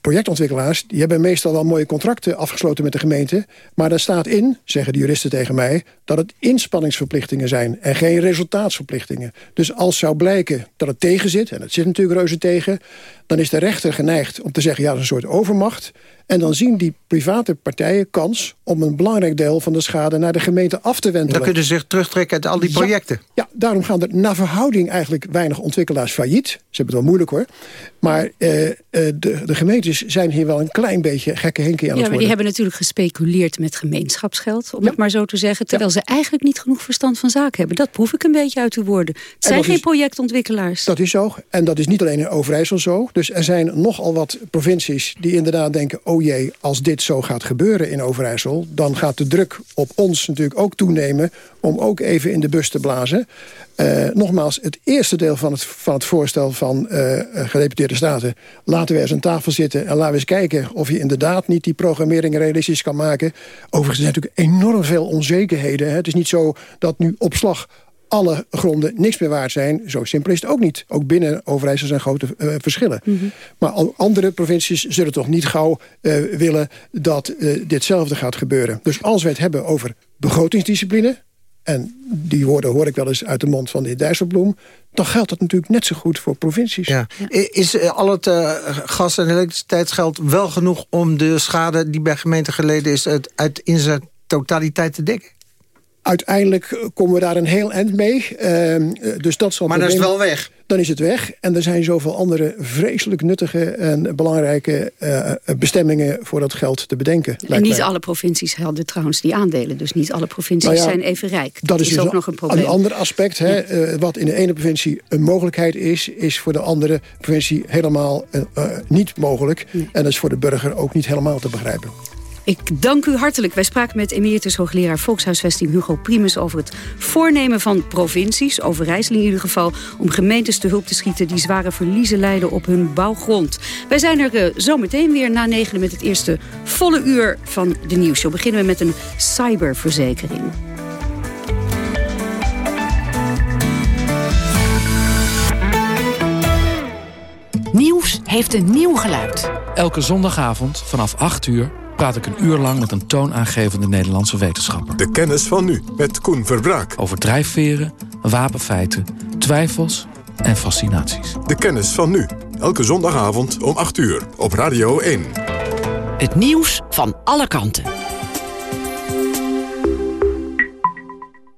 projectontwikkelaars die hebben meestal wel mooie contracten afgesloten met de gemeente. Maar daar staat in, zeggen de juristen tegen mij... dat het inspanningsverplichtingen zijn en geen resultaatsverplichtingen. Dus als zou blijken dat het tegen zit, en het zit natuurlijk reuze tegen... dan is de rechter geneigd om te zeggen, ja, dat is een soort overmacht. En dan zien die private partijen kans om een belangrijk deel van de schade naar de gemeente af te wenden. Dan kunnen ze zich terugtrekken uit al die projecten. Ja, ja, daarom gaan er naar verhouding eigenlijk weinig ontwikkelaars failliet. Ze hebben het wel moeilijk hoor. Maar eh, eh, de, de gemeentes zijn hier wel een klein beetje gekke henkie aan ja, het worden. die hebben natuurlijk gespeculeerd met gemeenschapsgeld, om ja. het maar zo te zeggen. Terwijl ze eigenlijk niet genoeg verstand van zaken hebben. Dat proef ik een beetje uit uw woorden. Het zijn geen is, projectontwikkelaars. Dat is zo. En dat is niet alleen in Overijssel zo. Dus er zijn nogal wat provincies die inderdaad denken... oh jee, als dit zo gaat gebeuren in Overijssel... dan gaat de druk op ons natuurlijk ook toenemen... om ook even in de bus te blazen. Uh, nogmaals, het eerste deel van het, van het voorstel van uh, gedeputeerde staten... laten we eens aan tafel zitten en laten we eens kijken... of je inderdaad niet die programmering realistisch kan maken. Overigens zijn natuurlijk enorm veel onzekerheden. Hè. Het is niet zo dat nu op slag alle gronden niks meer waard zijn. Zo simpel is het ook niet. Ook binnen Overijssel zijn grote uh, verschillen. Mm -hmm. Maar andere provincies zullen toch niet gauw uh, willen... dat uh, ditzelfde gaat gebeuren. Dus als we het hebben over begrotingsdiscipline... en die woorden hoor ik wel eens uit de mond van de heer Dijsselbloem... dan geldt dat natuurlijk net zo goed voor provincies. Ja. Is al het gas- en elektriciteitsgeld wel genoeg... om de schade die bij gemeenten geleden is... uit in zijn totaliteit te dekken? Uiteindelijk komen we daar een heel eind mee. Ehm, dus dat zal maar dat is wel weg. Dan is het weg. En er zijn zoveel andere vreselijk nuttige en belangrijke uh, bestemmingen voor dat geld te bedenken. En niet alle provincies hadden trouwens die aandelen. Dus niet alle provincies nou ja, zijn even rijk. Dat, dat is, is dus ook nog een probleem. Een ander aspect. Hè, uh, wat in de ene provincie een mogelijkheid is... is voor de andere provincie helemaal uh, niet mogelijk. Nee. En dat is voor de burger ook niet helemaal te begrijpen. Ik dank u hartelijk. Wij spraken met emeritus hoogleraar Volkshuisvesting Hugo Primus... over het voornemen van provincies, Overijssel in ieder geval... om gemeentes te hulp te schieten die zware verliezen lijden op hun bouwgrond. Wij zijn er uh, zo meteen weer na negenen met het eerste volle uur van de nieuwsshow. Beginnen we met een cyberverzekering. Nieuws heeft een nieuw geluid. Elke zondagavond vanaf 8 uur praat ik een uur lang met een toonaangevende Nederlandse wetenschapper. De kennis van nu, met Koen Verbraak. Over drijfveren, wapenfeiten, twijfels en fascinaties. De kennis van nu, elke zondagavond om 8 uur op Radio 1. Het nieuws van alle kanten.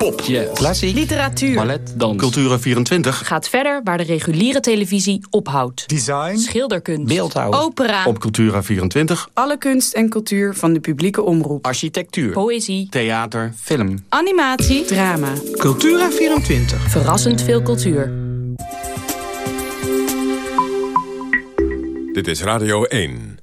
Pop, yes. klassiek, literatuur, ballet, dans, Cultura24 gaat verder waar de reguliere televisie ophoudt. Design, schilderkunst, beeldhouw, opera. Op Cultura24 alle kunst en cultuur van de publieke omroep. Architectuur, poëzie, theater, film, animatie, drama. Cultura24 verrassend veel cultuur. Dit is Radio 1.